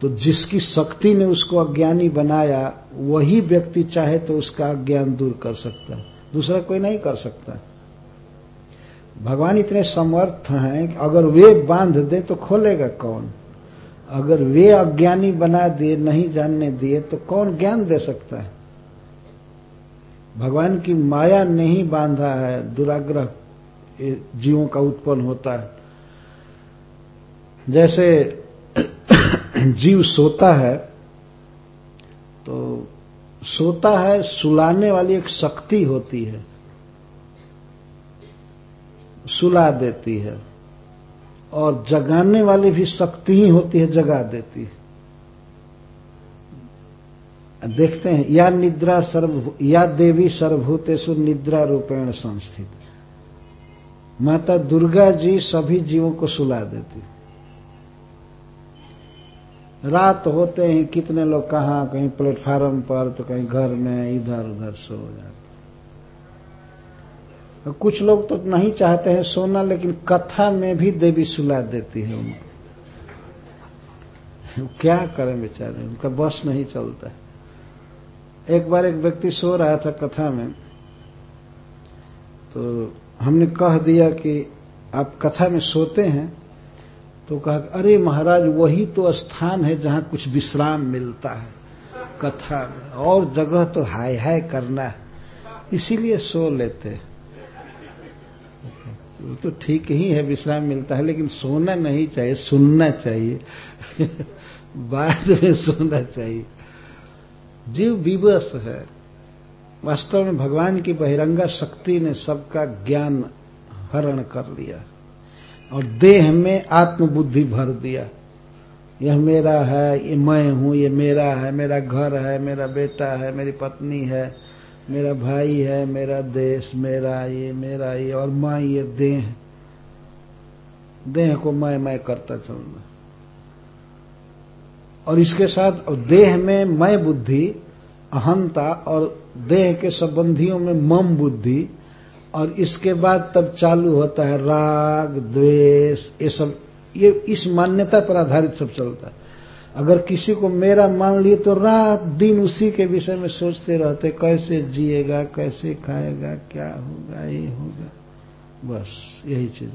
तो जिसकी शक्ति ने उसको अज्ञानी बनाया, वही व्यक्ति चाहे तो उसका अज्ञान दूर कर सकता है। दूसरा कोई नहीं कर सकता। भगवान इतने समर्थ हैं अगर वे बाँध दे तो खोलेगा कौन? अगर वे अज्ञानी बना दिए, नहीं जानने दिए तो कौन ज्ञान दे सकता है? भगवान की माया नहीं बांधा है, दुराग्रह जीवों का उत्पन्न होता है। जैसे जीव सोता है तो सोता है, सुलाने वाली एक शक्ति होती है, सुला देती है, और जगाने वाली भी शक्ति ही होती है, जगा देती है। देखते हैं, या निद्रा सर्व, या देवी सर्वभूतेषु निद्रा रूपेण संस्थित। माता दुर्गा जी सभी जीवों को सुला देती रात होते ही कितने लोग कहा, कहीं प्लेटफार्म पर तो कहीं घर में, इधर उधर सो जाते कुछ लोग तो नहीं चाहते हैं सोना, लेकिन कथा में भी देवी सुला देती है उनको। क्या करें बेचारे, उनका बस नहीं चलता है। एक बार एक व्यक्ति सो रहा था कथा में तो हमने कह दिया कि आप कथा में सोते हैं तो कहा, अरे महाराज, वही तो स्थान है जहाँ कुछ विश्राम मिलता है, कथा में। और जगह तो हाय हाय करना है। इसीलिए सो लेते वो तो ठीक ही है, विश्राम मिलता है, लेकिन सोना नहीं चाहिए, सुनना चाहिए। (laughs) बाद में सोना चाहिए। जीव विवश है। वास्तव में भगवान की बहिरंगा शक्ति ने सबका ज्ञान हरण कर लिया। और देह में आत्मबुद्धि भर दिया। यह मेरा है, ये मैं हूँ, ये मेरा है, मेरा घर है, मेरा बेटा है, मेरी पत्नी है, मेरा भाई है, मेरा देश, मेरा ये मेरा ये और मैं ये देह। देह को मैं मैं करता चलना और इसके साथ देह में मैं बुद्धि, अहंता और देह के संबंधियों में मम बुद्धि और इसके बाद तब चालू होता है राग, द्वेष, ये सब, ये इस मान्यता पर आधारित सब चलता है। अगर किसी को मेरा मान लिए तो रात दिन उसी के विषय में सोचते रहते, कैसे जिएगा, कैसे खाएगा, क्या होगा, ये होगा। बस, यही चीज़।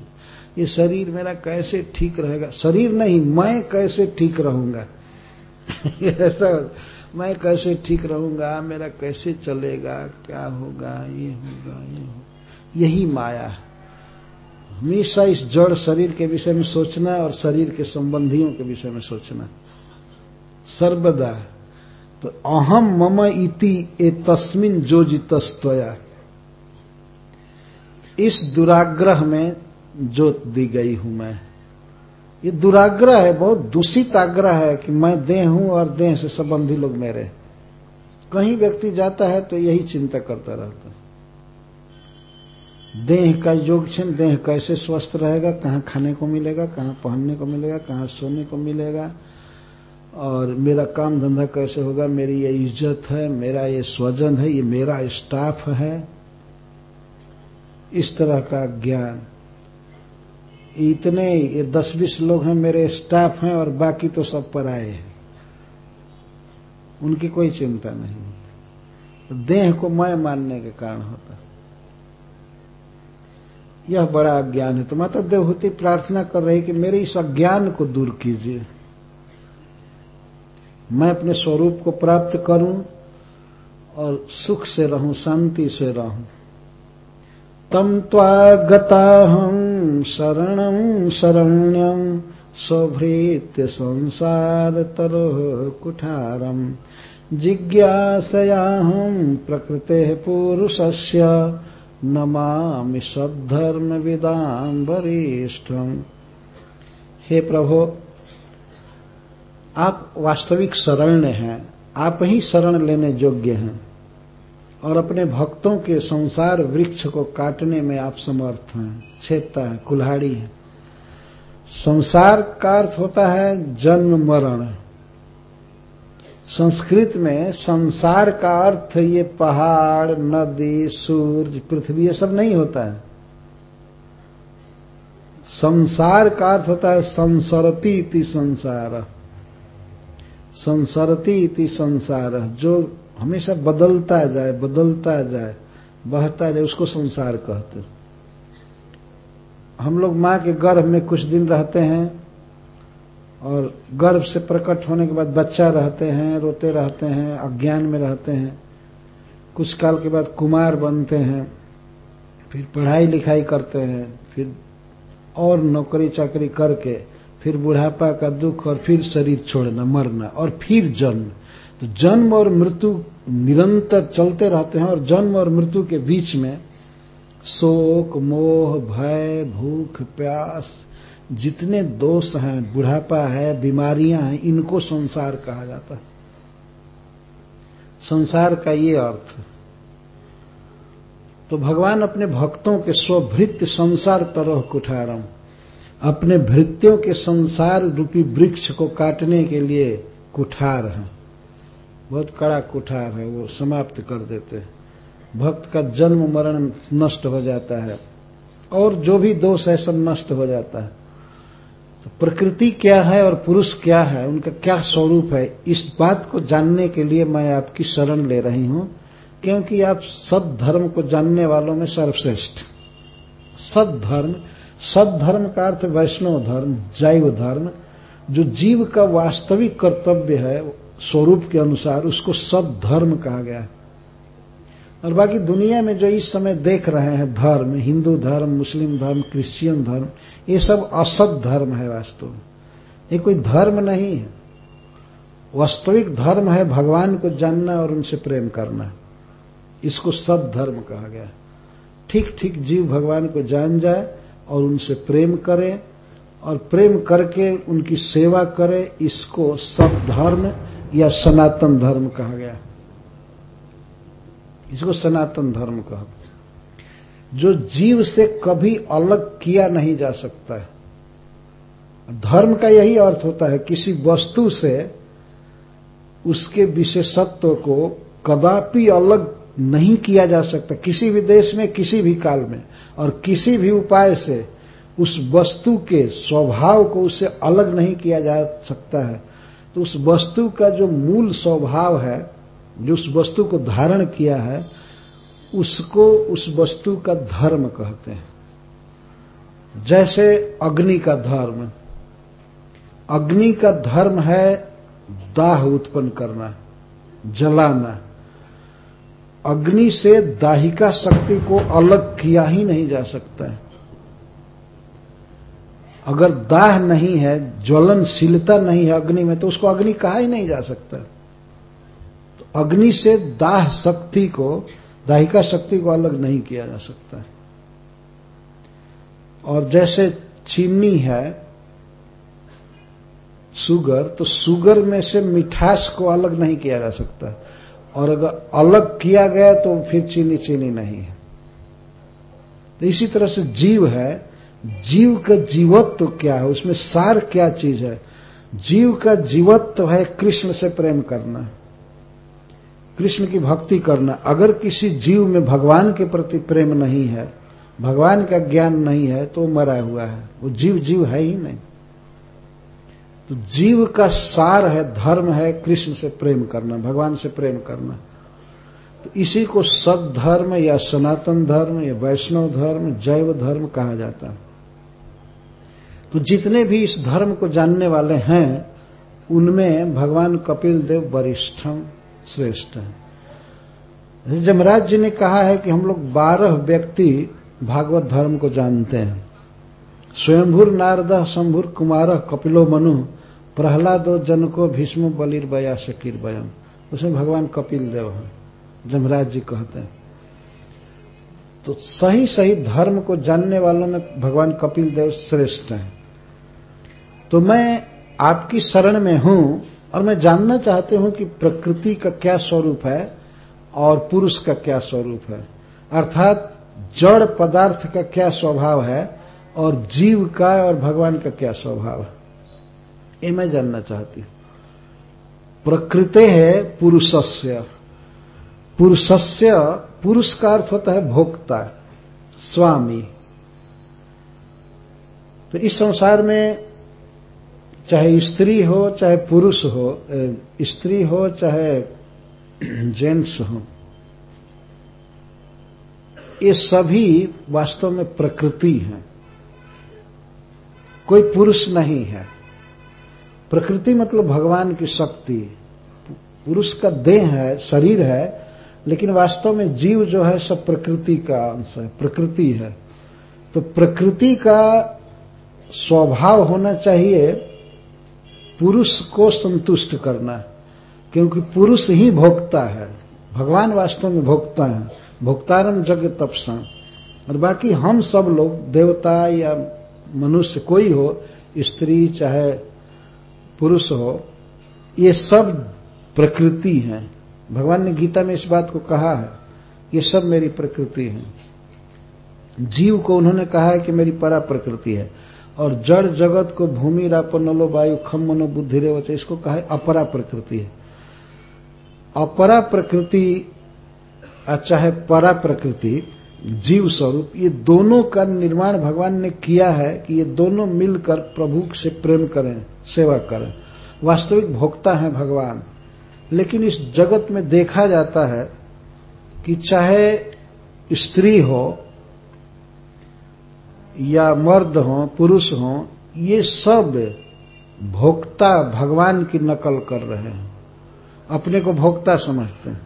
ये शरीर मेरा कैसे ठीक रहेगा? शरीर नहीं, मैं कैसे ठीक रहूँगा? (laughs) ऐसा मैं कैसे ठीक रहूँगा? मेरा कैसे चलेगा? क्या होगा? ये होगा ये होगा। यही माया है। हमेशा इस जड़ शरीर के विषय में सोचना और शरीर के संबंधियों के विषय में सोचना। सर्वदा तो अहम मम इति ए तस्मिन जो जितस्तया इस दुराग्रह में जोत दी गई हूँ मैं। ये दुराग्रह है, बहुत दूषित आग्रह है कि मैं देह हूँ और देह से संबंधी लोग मेरे कहीं व्यक्ति जाता है तो यही चिंता करता रहता है। देह का योगक्षण देह कैसे स्वस्थ रहेगा, कहाँ खाने को मिलेगा, कहाँ पहनने को मिलेगा, कहाँ सोने को मिलेगा, और मेरा काम धंधा कैसे होगा, मेरी ये इज़्ज़त है, मेरा ये स्वजन है, ये मेरा स्टाफ है। इस तरह का ज्ञान। इतने ये दस बीस लोग हैं, मेरे स्टाफ हैं, और बाकी तो सब पर आए हैं। उनकी कोई चिंता नहीं। देह को मैं मानने के कारण होता यह बड़ा अज्ञान है। तो माता देवहूति प्रार्थना कर रही कि मेरे इस अज्ञान को दूर कीजिए। मैं अपने स्वरूप को प्राप्त करूँ और सुख से रहूँ, शांति से रहूँ। तम त्वागताहं शरणं शरण्यं सौभृत्य संसारतरोः कुठारम् जिज्ञासयाहं प्रकृतेः पुरुषस्य नमामि सद्धर्म वरिष्ठम हे प्रभु, आप वास्तविक शरण्य हैं, आप ही शरण लेने योग्य हैं, और अपने भक्तों के संसार वृक्ष को काटने में आप समर्थ हैं, छेदता है, कुल्हाड़ी है। संसार का अर्थ होता है जन्म मरण। संस्कृत में संसार का अर्थ ये पहाड़, नदी सूर्य पृथ्वी, ये सब नहीं होता है। संसार का अर्थ होता है संसरती इति संसार। संसरती इति संसार। जो हमेशा बदलता जाए बदलता जाए, बहता जाए, उसको संसार कहते हम लोग माँ के गर्भ में कुछ दिन रहते हैं और गर्भ से प्रकट होने के बाद बच्चा रहते हैं, रोते रहते हैं, अज्ञान में रहते हैं, कुछ काल के बाद कुमार बनते हैं, फिर पढ़ाई लिखाई करते हैं, फिर और नौकरी चाकरी करके फिर बुढ़ापा का दुख और फिर शरीर छोड़ना, मरना और फिर जन्म। तो जन्म और मृत्यु निरंतर चलते रहते हैं और जन्म और मृत्यु के बीच में शोक, मोह, भय, भूख, प्यास जितने दोष हैं, बुढ़ापा है, बीमारियाँ हैं, इनको संसार कहा जाता है। संसार का ये अर्थ तो भगवान अपने भक्तों के स्वभृत्य संसार तरह कुठारम अपने भृत्यों के संसार रूपी वृक्ष को काटने के लिए कुठार हैं। बहुत कड़ा कुठार है, वो समाप्त कर देते हैं। भक्त का जन्म मरण नष्ट हो जाता है, और जो भी दोष है सब नष्ट हो जाता है। तो प्रकृति क्या है और पुरुष क्या है, उनका क्या स्वरूप है, इस बात को जानने के लिए मैं आपकी शरण ले रही हूँ, क्योंकि आप सद धर्म को जानने वालों में सर्वश्रेष्ठ। सद धर्म सद धर्म का अर्थ वैष्णव धर्म, जैव धर्म, जो जीव का वास्तविक कर्तव्य है, स्वरूप के अनुसार उसको सद धर्म कहा गया है। और बाकी दुनिया में जो इस समय देख रहे हैं धर्म, हिंदू धर्म, मुस्लिम धर्म, क्रिश्चियन धर्म, ये सब असत धर्म है वास्तव में। ये कोई धर्म नहीं है। वास्तविक धर्म है भगवान को जानना और उनसे प्रेम करना। इसको सद धर्म कहा गया। ठीक ठीक जीव भगवान को जान जाए और उनसे प्रेम करे और प्रेम करके उनकी सेवा करे, इसको सब धर्म या सनातन धर्म कहा गया। इसको सनातन धर्म कहा जो जीव से कभी अलग किया नहीं जा सकता है। धर्म का यही अर्थ होता है, किसी वस्तु से उसके विशेषत्व को कदापि अलग नहीं किया जा सकता। किसी भी देश में, किसी भी काल में और किसी भी उपाय से उस वस्तु के स्वभाव को उससे अलग नहीं किया जा सकता है। तो उस वस्तु का जो मूल स्वभाव है जो उस वस्तु को धारण किया है, उसको उस वस्तु का धर्म कहते हैं। जैसे अग्नि का धर्म। अग्नि का धर्म है दाह उत्पन्न करना, जलाना। अग्नि से दाहिका शक्ति को अलग किया ही नहीं जा सकता है। अगर दाह नहीं है, ज्वलनशीलता नहीं है अग्नि में तो उसको अग्नि कहा ही नहीं जा सकता। तो अग्नि से दाह शक्ति को, दाहिका शक्ति को अलग नहीं किया जा सकता है। और जैसे चीनी है, सुगर तो सुगर में से मिठास को अलग नहीं किया जा सकता है। और अगर अलग किया गया तो फिर चीनी चीनी नहीं है। तो इसी तरह से जीव है। जीव का जीवत्व तो क्या है? उसमें सार क्या चीज़ है? जीव का जीवत्व तो है कृष्ण से प्रेम करना। कृष्ण की भक्ति करना, अगर किसी जीव में भगवान के प्रति प्रेम नहीं है, भगवान का ज्ञान नहीं है तो मरा हुआ है। वो जीव जीव है ही नहीं। तो जीव का सार है, धर्म है, कृष्ण से प्रेम करना, भगवान से प्रेम करना। तो इसी को सदधर्म या सनातन धर्म या वैष्णव धर्म, जैव धर्म कहा जाता है। तो जितने भी इस धर्म को जानने वाले हैं, उनमें भगवान कपिल देव वरिष्ठम। श्रेष्ठ है। जमराज जी ने कहा है कि हम लोग बारह व्यक्ति भागवत धर्म को जानते हैं। स्वयंभुर नारद, शंभुर कुमार, कपिलो मनु, प्रहलादो जनको, भीष्म, बलिर बया, शकीर बयम उसमें भगवान कपिल देव हैं, जमराज जी कहते हैं। तो सही सही धर्म को जानने वालों में भगवान कपिल देव श्रेष्ठ हैं। तो मैं आपकी शरण में हूँ और मैं जानना चाहती हूँ कि प्रकृति का क्या स्वरूप है और पुरुष का क्या स्वरूप है। अर्थात जड़ पदार्थ का क्या स्वभाव है और जीव का और भगवान का क्या स्वभाव है। ये मैं जानना चाहती हूँ। प्रकृति है पुरुषस्य। पुरुषस्य, पुरुष का अर्थ होता है भोक्ता, स्वामी। तो इस संसार में चाहे स्त्री हो, चाहे पुरुष हो स्त्री हो, चाहे (clears throat) जेंट्स हो, ये सभी वास्तव में प्रकृति है। कोई पुरुष नहीं है। प्रकृति मतलब भगवान की शक्ति। पुरुष का देह है, शरीर है, लेकिन वास्तव में जीव जो है, सब प्रकृति का अंश है, प्रकृति है। तो प्रकृति का स्वभाव होना चाहिए पुरुष को संतुष्ट करना क्योंकि पुरुष ही भोगता है। भगवान वास्तव में भोगता है। भोक्तारम जग तपसा। और बाकी हम सब लोग, देवता या मनुष्य कोई हो, स्त्री चाहे पुरुष हो, ये सब प्रकृति है। भगवान ने गीता में इस बात को कहा है, ये सब मेरी प्रकृति है। जीव को उन्होंने कहा है कि मेरी परा प्रकृति है। और जड़ जगत को भूमि रापनलो वायु, खम, मनो, बुद्धि, रेवच, इसको कहा अपरा प्रकृति है। अपरा प्रकृति चाहे परा प्रकृति, जीव स्वरूप, ये दोनों का निर्माण भगवान ने किया है कि ये दोनों मिलकर प्रभु से प्रेम करें, सेवा करें। वास्तविक भोक्ता है भगवान। लेकिन इस जगत में देखा जाता है कि चाहे स्त्री हो या मर्द हो, पुरुष हो, ये सब भोक्ता भगवान की नकल कर रहे हैं। अपने को भोक्ता समझते हैं।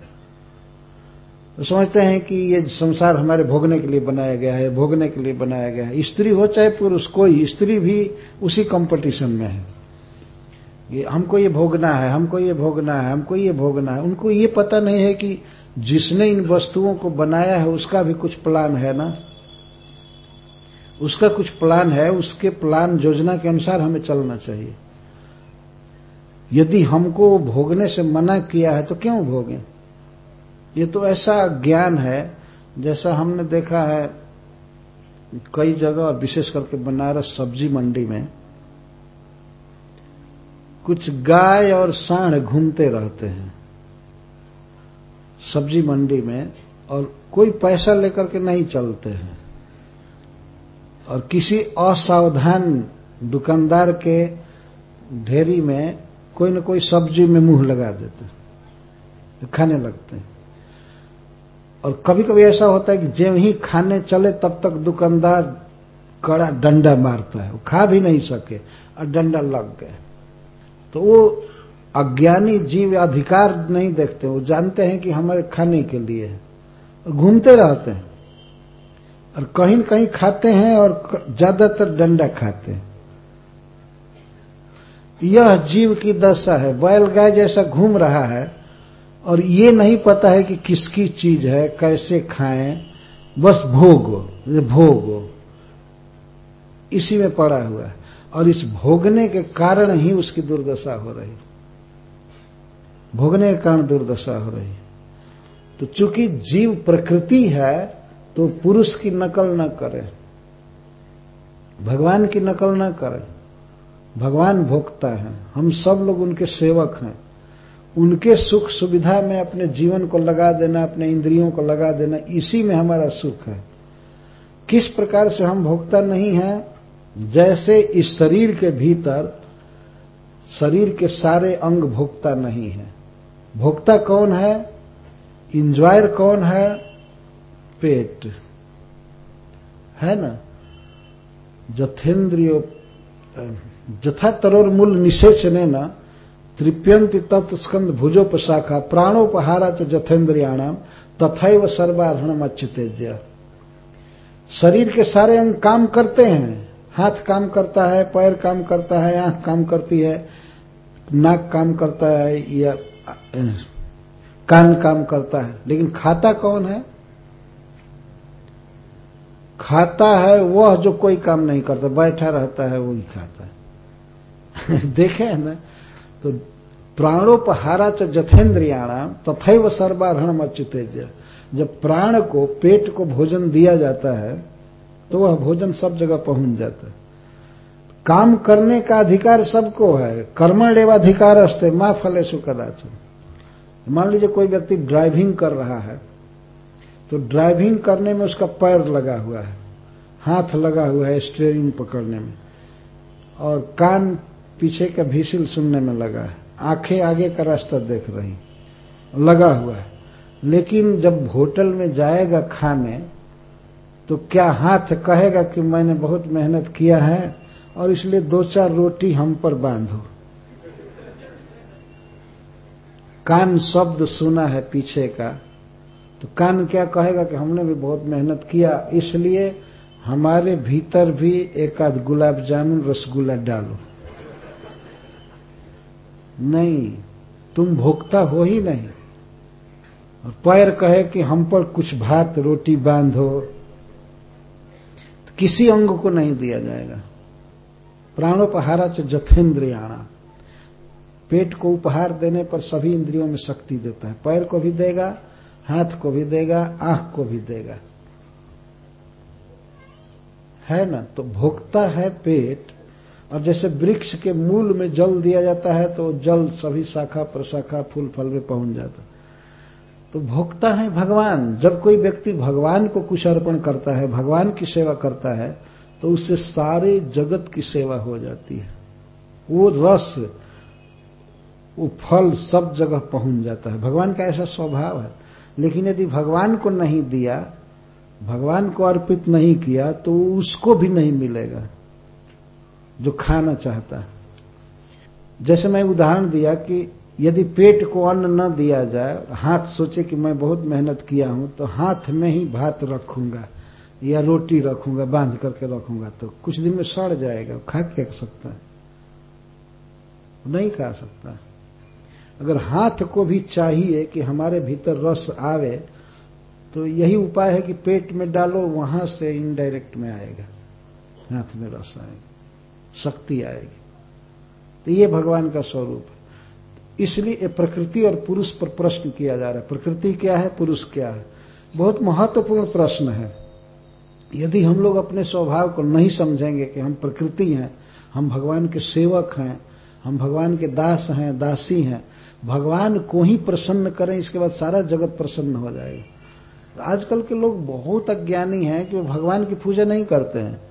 तो समझते हैं कि ये संसार हमारे भोगने के लिए बनाया गया है, भोगने के लिए बनाया गया है। स्त्री हो चाहे पुरुष, कोई स्त्री भी उसी कंपटीशन में है। ये हमको ये भोगना है, हमको ये भोगना है, हमको ये भोगना है। उनको ये पता नहीं है कि जिसने इन वस्तुओं को बनाया है, उसका भी कुछ प्लान है ना? उसका कुछ प्लान है, उसके प्लान योजना के अनुसार हमें चलना चाहिए। यदि हमको भोगने से मना किया है तो क्यों भोगें? ये तो ऐसा ज्ञान है, जैसा हमने देखा है कई जगह विशेष करके बनारस सब्ज़ी मंडी में, कुछ गाय और सांड घूमते रहते हैं सब्ज़ी मंडी में, और कोई पैसा लेकर के नहीं चलते हैं। और किसी असावधान दुकानदार के ढेरी में कोई न कोई सब्ज़ी में मुँह लगा देते हैं, खाने लगते हैं। और कभी कभी ऐसा होता है कि जब ही खाने चले तब तक दुकानदार कड़ा डंडा मारता है, वो खा भी नहीं सके और डंडा लग गए तो वो अज्ञानी जीव अधिकार नहीं देखते, वो जानते हैं कि हमारे खाने के लिए है घूमते रहते हैं। और कहीं न कहीं खाते हैं और ज़्यादातर डंडा खाते हैं। यह जीव की दशा है। बैल गाय जैसा घूम रहा है और ये नहीं पता है कि किसकी चीज़ है, कैसे खाएँ, बस भोग भोग इसी में पड़ा हुआ है और इस भोगने के कारण ही उसकी दुर्दशा हो रही। भोगने के कारण दुर्दशा हो रही। तो चूँकि जीव प्रकृति है तो पुरुष की नकल न करें, भगवान की नकल न करें। भगवान भोगता है, हम सब लोग उनके सेवक हैं। उनके सुख सुविधा में अपने जीवन को लगा देना, अपने इंद्रियों को लगा देना, इसी में हमारा सुख है। किस प्रकार से हम भोगता नहीं हैं? जैसे इस शरीर के भीतर, शरीर के सारे अंग भोगता नहीं है। भोक्ता कौन है? इंजॉयर कौन है? पेट। है ना? जथेन्द्रियो जथा तरोर मूल निषेचने ना तृप्यंति तत्स्कंद भुजोपशाखा, प्राणोपहारा च जथेन्द्रियाणाम तथैव सर्वाधरणम अच्छतेज्य शरीर के सारे अंग काम करते हैं। हाथ काम करता है, पैर काम करता है, आँख काम करती है, नाक काम करता है, या कान काम करता है। लेकिन खाता कौन है? खाता है, वह जो कोई काम नहीं करता, बैठा रहता है, वही खाता है। (laughs) देखे है ना? तो प्राणोपहारा च जथेन्द्रियाणाम तथैव सर्वाधरण अच्युतेज जब प्राण को, पेट को भोजन दिया जाता है तो वह भोजन सब जगह पहुँच जाता है। काम करने का अधिकार सबको है, कर्मण एवाधिकार अस्ते माँ फले सुकदाच मान लीजिए कोई व्यक्ति ड्राइविंग कर रहा है तो ड्राइविंग करने में उसका पैर लगा हुआ है, हाथ लगा हुआ है स्टीयरिंग पकड़ने में। और कान पीछे का भीसिल सुनने में लगा है। आँखें आगे का रास्ता देख रही लगा हुआ है। लेकिन जब होटल में जाएगा खाने तो क्या हाथ कहेगा कि मैंने बहुत मेहनत किया है और इसलिए दो चार रोटी हम पर बांधो? कान शब्द सुना है पीछे का तो कान क्या कहेगा कि हमने भी बहुत मेहनत किया, इसलिए हमारे भीतर भी एक आध गुलाब जामुन, रसगुल्ला डालो। नहीं, तुम भोक्ता हो ही नहीं। और पैर कहे कि हम पर कुछ भात, रोटी बांधो तो किसी अंग को नहीं दिया जाएगा। प्राणोपहारा च जथेन्द्रियाणा पेट को उपहार देने पर सभी इंद्रियों में शक्ति देता है। पैर को भी देगा हाथ को भी देगा, आँख को भी देगा। है ना? तो भोक्ता है पेट, और जैसे वृक्ष के मूल में जल दिया जाता है तो जल सभी शाखा प्रशाखा फूल फल में पहुँच जाता तो भोक्ता है भगवान। जब कोई व्यक्ति भगवान को कुछ अर्पण करता है, भगवान की सेवा करता है तो उससे सारे जगत की सेवा हो जाती है। वो रस, वो फल सब जगह पहुँच जाता है। भगवान का ऐसा स्वभाव है। लेकिन यदि भगवान को नहीं दिया, भगवान को अर्पित नहीं किया तो उसको भी नहीं मिलेगा, जो खाना चाहता है। जैसे मैं उदाहरण दिया कि यदि पेट को अन्न न दिया जाए, हाथ सोचे कि मैं बहुत मेहनत किया हूँ तो हाथ में ही भात रखूँगा या रोटी रखूँगा, बाँध करके रखूँगा तो कुछ दिन में सड़ जाएगा खा क्या सकता है? नहीं खा सकता। अगर हाथ को भी चाहिए कि हमारे भीतर रस आवे तो यही उपाय है कि पेट में डालो, वहाँ से इनडायरेक्ट में आएगा। हाथ में रस आएगा, शक्ति आएगी। तो ये भगवान का स्वरूप है। इसलिए प्रकृति और पुरुष पर प्रश्न किया जा रहा है। प्रकृति क्या है, पुरुष क्या है? बहुत महत्वपूर्ण प्रश्न है। यदि हम लोग अपने स्वभाव को नहीं समझेंगे कि हम प्रकृति हैं, हम भगवान के सेवक हैं, हम भगवान के दास हैं, दासी हैं भगवान को ही प्रसन्न करें, इसके बाद सारा जगत प्रसन्न हो जाएगा आजकल के लोग बहुत अज्ञानी हैं कि वो भगवान की पूजा नहीं करते हैं,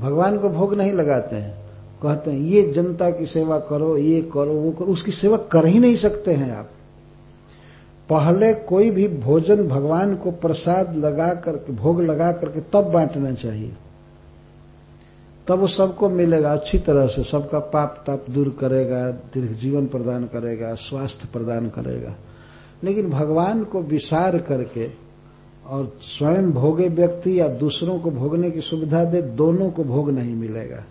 भगवान को भोग नहीं लगाते हैं। कहते हैं, ये जनता की सेवा करो, ये करो, वो करो। उसकी सेवा कर ही नहीं सकते हैं आप। पहले कोई भी भोजन भगवान को प्रसाद लगा करके, भोग लगा करके तब बांटना चाहिए। तब वो सबको मिलेगा, अच्छी तरह से सबका पाप ताप दूर करेगा, दीर्घ जीवन प्रदान करेगा, स्वास्थ्य प्रदान करेगा। लेकिन भगवान को विसार करके और स्वयं भोगे व्यक्ति या दूसरों को भोगने की सुविधा दे, दोनों को भोग नहीं मिलेगा।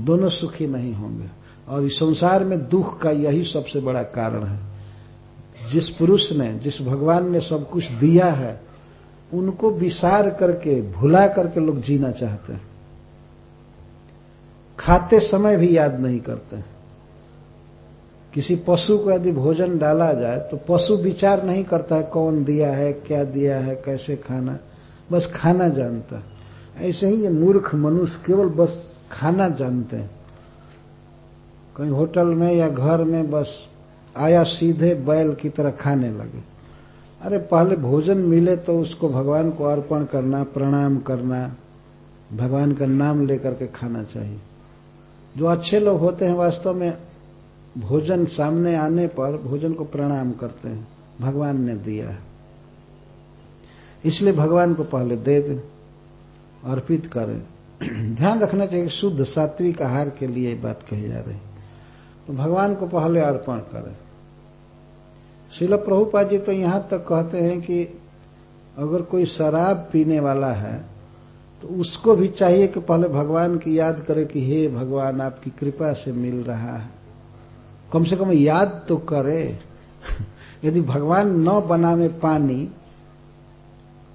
दोनों सुखी नहीं होंगे। और इस संसार में दुख का यही सबसे बड़ा कारण है। जिस पुरुष ने, जिस भगवान ने सब कुछ दिया है, उनको विसार करके, भुला करके लोग जीना चाहते हैं। खाते समय भी याद नहीं करते हैं। किसी पशु को यदि भोजन डाला जाए तो पशु विचार नहीं करता है कौन दिया है, क्या दिया है, कैसे खाना। बस खाना जानता है। ऐसे ही ये मूर्ख मनुष्य केवल बस खाना जानते हैं। कहीं होटल में या घर में बस आया सीधे बैल की तरह खाने लगे। अरे, पहले भोजन मिले तो उसको भगवान को अर्पण करना, प्रणाम करना, भगवान का नाम लेकर के खाना चाहिए। जो अच्छे लोग होते हैं वास्तव में भोजन सामने आने पर भोजन को प्रणाम करते हैं। भगवान ने दिया है। इसलिए भगवान को पहले दे दें, अर्पित करें। (clears throat) ध्यान रखना चाहिए शुद्ध सात्विक आहार के लिए बात कही जा रही तो भगवान को पहले अर्पण करें। शिल प्रभुपा जी तो यहाँ तक कहते हैं कि अगर कोई शराब पीने वाला है तो उसको भी चाहिए कि पहले भगवान की याद करे कि हे भगवान, आपकी कृपा से मिल रहा है। कम से कम याद तो करे। (laughs) यदि भगवान न बनावे पानी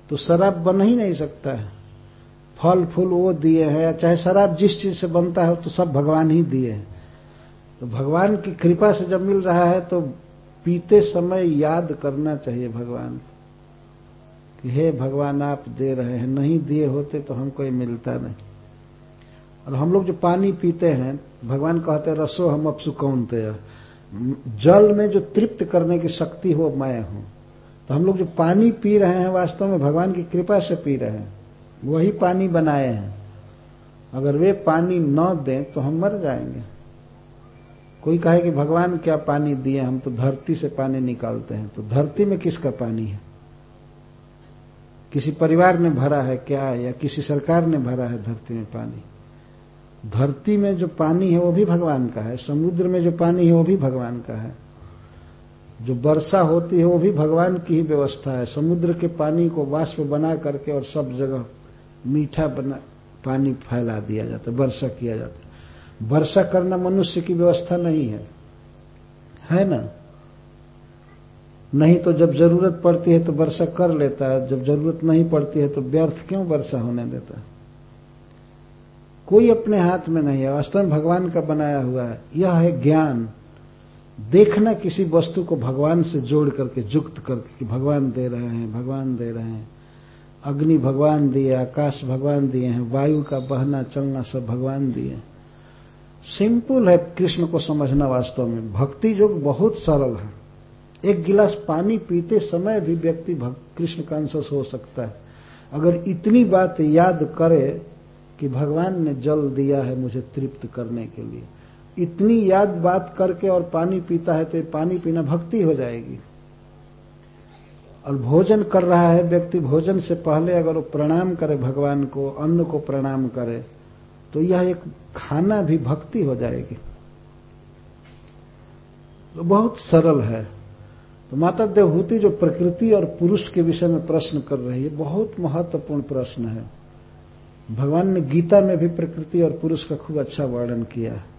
तो शराब बन ही नहीं सकता है। फल, फूल वो दिए हैं, चाहे शराब जिस चीज़ से बनता है तो सब भगवान ही दिए हैं। तो भगवान की कृपा से जब मिल रहा है तो पीते समय याद करना चाहिए भगवान को। कि हे भगवान, आप दे रहे हैं। नहीं दिए होते तो हमको ये मिलता नहीं। और हम लोग जो पानी पीते हैं, भगवान कहते हैं, रसो हम अब सुकौनते जल में जो तृप्त करने की शक्ति हो, मैं हूँ। तो हम लोग जो पानी पी रहे हैं, वास्तव में भगवान की कृपा से पी रहे हैं। वही पानी बनाए हैं। अगर वे पानी न दें तो हम मर जाएँगे। कोई कहे कि, भगवान, क्या पानी दिए हम तो धरती से पानी निकालते हैं। तो धरती में किसका पानी है? किसी परिवार ने भरा है क्या या किसी सरकार ने भरा है धरती में पानी? धरती में जो पानी है वो भी भगवान का है, समुद्र में जो पानी है वो भी भगवान का है। जो वर्षा होती है वो भी भगवान की ही व्यवस्था है। समुद्र के पानी को वाष्प बना करके और सब जगह मीठा बना, पानी फैला दिया जाता है, वर्षा किया जाता है। वर्षा करना मनुष्य की व्यवस्था नहीं है। है ना? नहीं तो जब ज़रूरत पड़ती है तो वर्षा कर लेता है, जब ज़रूरत नहीं पड़ती है तो व्यर्थ क्यों वर्षा होने देता है? कोई अपने हाथ में नहीं है, वास्तव भगवान का बनाया हुआ है। यह है ज्ञान। देखना किसी वस्तु को भगवान से जोड़ करके, जुक्त करके कि भगवान दे रहे हैं, भगवान दे रहे हैं। अग्नि भगवान दिए, आकाश भगवान दिए हैं, वायु का बहना, चलना सब भगवान दिए सिंपल है कृष्ण को समझना वास्तव में। भक्ति योग बहुत सरल है। एक गिलास पानी पीते समय भी व्यक्ति कृष्ण कॉन्सियस हो सकता है। अगर इतनी बात याद करे कि भगवान ने जल दिया है मुझे तृप्त करने के लिए, इतनी याद बात करके और पानी पीता है तो पानी पीना भक्ति हो जाएगी। और भोजन कर रहा है व्यक्ति भोजन से पहले अगर वो प्रणाम करे भगवान को, अन्न को प्रणाम करे तो यह एक खाना भी भक्ति हो जाएगी। तो बहुत सरल है। तो माता देवहूति जो प्रकृति और पुरुष के विषय में प्रश्न कर रही है, बहुत महत्वपूर्ण प्रश्न है। भगवान ने गीता में भी प्रकृति और पुरुष का खूब अच्छा वर्णन किया है।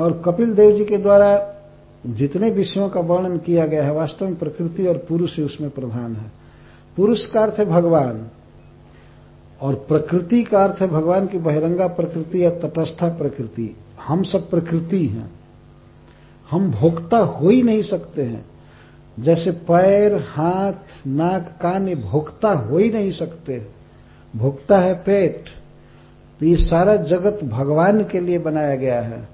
और कपिल देव जी के द्वारा जितने विषयों का वर्णन किया गया है, वास्तव में प्रकृति और पुरुष ही उसमें प्रधान है। पुरुष का अर्थ है भगवान, और प्रकृति का अर्थ है भगवान की बहिरंगा प्रकृति या तटस्था प्रकृति। हम सब प्रकृति हैं। हम भोक्ता हो ही नहीं सकते हैं। जैसे पैर, हाथ, नाक, कान ये भोक्ता हो ही नहीं सकते। भोक्ता है पेट। तो ये सारा जगत भगवान के लिए बनाया गया है।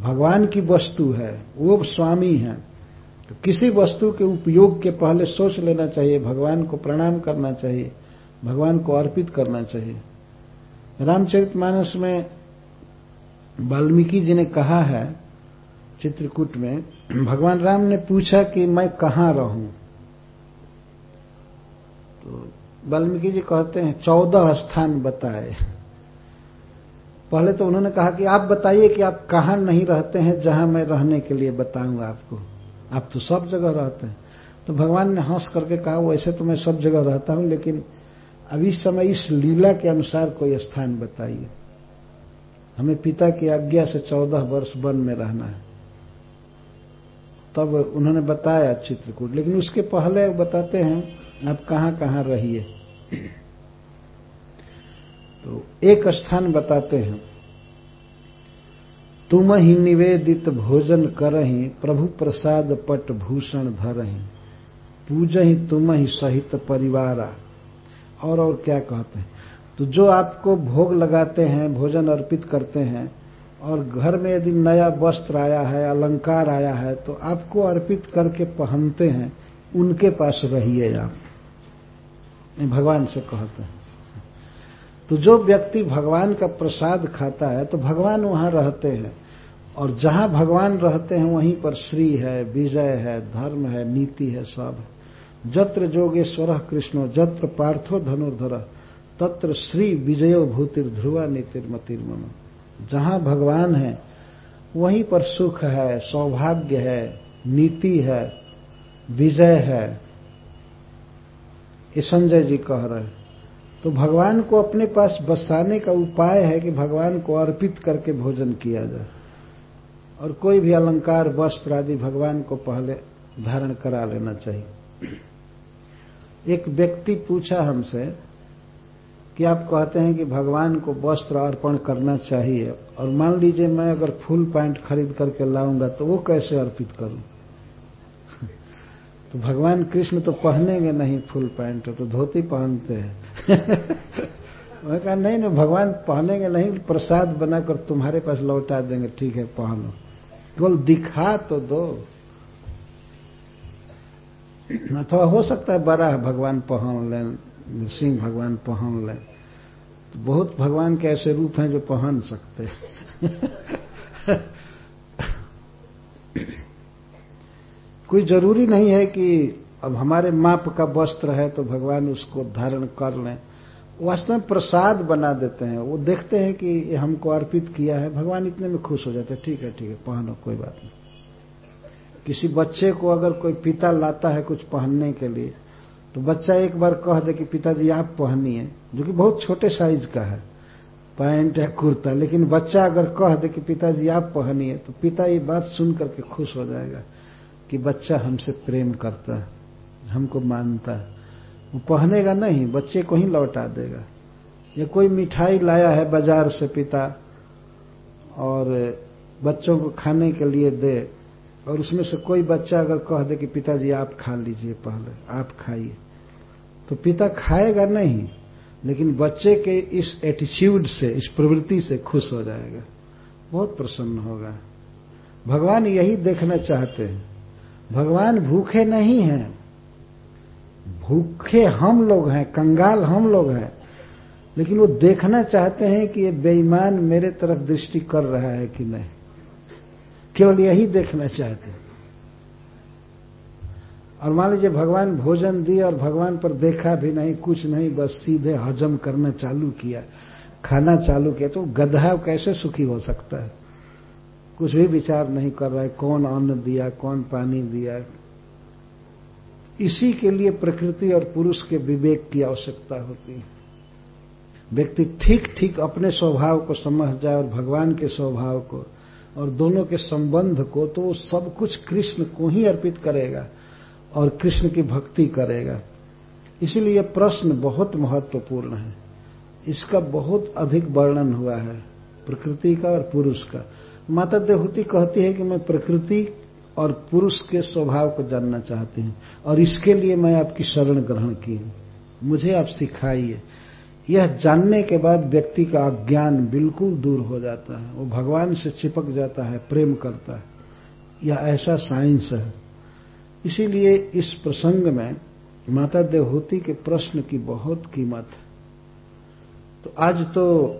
भगवान की वस्तु है। वो स्वामी है। तो किसी वस्तु के उपयोग के पहले सोच लेना चाहिए। भगवान को प्रणाम करना चाहिए। भगवान को अर्पित करना चाहिए। रामचरित मानस में वाल्मीकि जी ने कहा है चित्रकूट में भगवान राम ने पूछा कि मैं कहाँ रहूँ? तो वाल्मीकि जी कहते हैं, चौदह स्थान बताए। पहले तो उन्होंने कहा कि आप बताइए कि आप कहाँ नहीं रहते हैं, जहाँ मैं रहने के लिए बताऊँगा आपको। आप तो सब जगह रहते हैं। तो भगवान ने हंस करके कहा वैसे तो मैं सब जगह रहता हूँ, लेकिन अब इस समय इस लीला के अनुसार कोई स्थान बताइए। हमें पिता की आज्ञा से चौदह वर्ष वन में रहना है। तब उन्होंने बताया चित्रकूट। लेकिन उसके पहले बताते हैं, आप कहाँ कहाँ रहिए। तो एक स्थान बताते हैं। तुम ही निवेदित भोजन करही, प्रभु प्रसाद पट भूषण धरही। पूज ही तुम ही सहित परिवारा। और और क्या कहते हैं? तो जो आपको भोग लगाते हैं, भोजन अर्पित करते हैं और घर में यदि नया वस्त्र आया है, अलंकार आया है तो आपको अर्पित करके पहनते हैं, उनके पास रहिए आप। भगवान से कहते हैं। तो जो व्यक्ति भगवान का प्रसाद खाता है तो भगवान वहाँ रहते हैं। और जहाँ भगवान रहते हैं, वहीं पर श्री है, विजय है, धर्म है, नीति है, सब है। जत्र जोगेश्वर कृष्ण, जत्र पार्थो धनुर्धर, तत्र श्री विजयो भूतिर ध्रुवा नीतिर्मतिर्मम। जहाँ भगवान है, वहीं पर सुख है, सौभाग्य है, नीति है, विजय है। ये संजय जी कह रहे हैं। तो भगवान को अपने पास बसाने का उपाय है कि भगवान को अर्पित करके भोजन किया जाए। और कोई भी अलंकार, वस्त्र आदि भगवान को पहले धारण करा लेना चाहिए। एक व्यक्ति पूछा हमसे कि आप कहते हैं कि भगवान को वस्त्र अर्पण करना चाहिए। और मान लीजिए मैं अगर फुल पैंट खरीद करके लाऊँगा तो वो कैसे अर्पित करूँ? (laughs) तो भगवान कृष्ण तो पहनेंगे नहीं फुल पैंट तो धोती पहनते हैं। (laughs) मैं कहा, नहीं नहीं, भगवान पहनेंगे नहीं, प्रसाद बनाकर तुम्हारे पास लौटा देंगे। ठीक है, पहनो। केवल दिखा तो दो। (clears throat) अथवा हो सकता है बड़ा भगवान पहन लें। सिंह भगवान पहन लें। तो बहुत भगवान के ऐसे रूप हैं जो पहन सकते कोई ज़रूरी नहीं है कि अब हमारे माप का वस्त्र है तो भगवान उसको धारण कर लें। वास्तव में प्रसाद बना देते हैं। वो देखते हैं कि ये हमको अर्पित किया है। भगवान इतने में खुश हो जाते हैं। ठीक है ठीक है, पहनो, कोई बात नहीं। किसी बच्चे को अगर कोई पिता लाता है कुछ पहनने के लिए तो बच्चा एक बार कह दे कि पिताजी, आप पहनिए जो कि बहुत छोटे साइज़ का है, पैंट या कुर्ता, लेकिन बच्चा अगर कह दे कि पिताजी, आप पहनिए तो पिता ये बात सुन करके खुश हो जाएगा कि बच्चा हमसे प्रेम करता है, हमको मानता है। वो पहनेगा नहीं, बच्चे को ही लौटा देगा। या कोई मिठाई लाया है बाज़ार से पिता, और बच्चों को खाने के लिए दे, और उसमें से कोई बच्चा अगर कह दे कि पिताजी, आप खा लीजिए पहले, आप खाइए। तो पिता खाएगा नहीं, लेकिन बच्चे के इस एटीट्यूड से, इस प्रवृत्ति से खुश हो जाएगा। बहुत प्रसन्न होगा। भगवान यही देखना चाहते हैं। भगवान भूखे नहीं हैं। भूखे हम लोग हैं, कंगाल हम लोग हैं। लेकिन वो देखना चाहते हैं कि ये बेईमान मेरे तरफ़ दृष्टि कर रहा है कि नहीं। केवल यही देखना चाहते हैं। और मान लीजिए भगवान भोजन दिए और भगवान पर देखा भी नहीं, कुछ नहीं, बस सीधे हजम करना चालू किया। खाना चालू किया तो गधा कैसे सुखी हो सकता है? कुछ भी विचार नहीं कर रहा है, कौन अन्न दिया, कौन पानी दिया। इसी के लिए प्रकृति और पुरुष के विवेक की आवश्यकता होती है। व्यक्ति ठीक ठीक अपने स्वभाव को समझ जाए और भगवान के स्वभाव को और दोनों के संबंध को तो वो सब कुछ कृष्ण को ही अर्पित करेगा। और कृष्ण की भक्ति करेगा। इसीलिए प्रश्न बहुत महत्वपूर्ण है। इसका बहुत अधिक वर्णन हुआ है, प्रकृति का और पुरुष का। माता देहूति कहती है कि मैं प्रकृति और पुरुष के स्वभाव को जानना चाहती हूँ और इसके लिए मैं आपकी शरण ग्रहण की मुझे आप सिखाइए। यह जानने के बाद व्यक्ति का अज्ञान बिल्कुल दूर हो जाता है। वो भगवान से चिपक जाता है, प्रेम करता है। यह ऐसा साइंस है। इसीलिए इस प्रसंग में माता देवहूति के प्रश्न की बहुत कीमत है। तो आज तो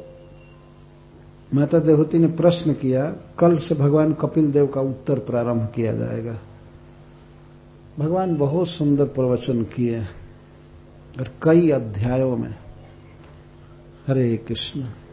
माता देवहूति ने प्रश्न किया, कल से भगवान कपिल देव का उत्तर प्रारंभ किया जाएगा। भगवान बहुत सुंदर प्रवचन किए और कई अध्यायों में। हरे कृष्ण।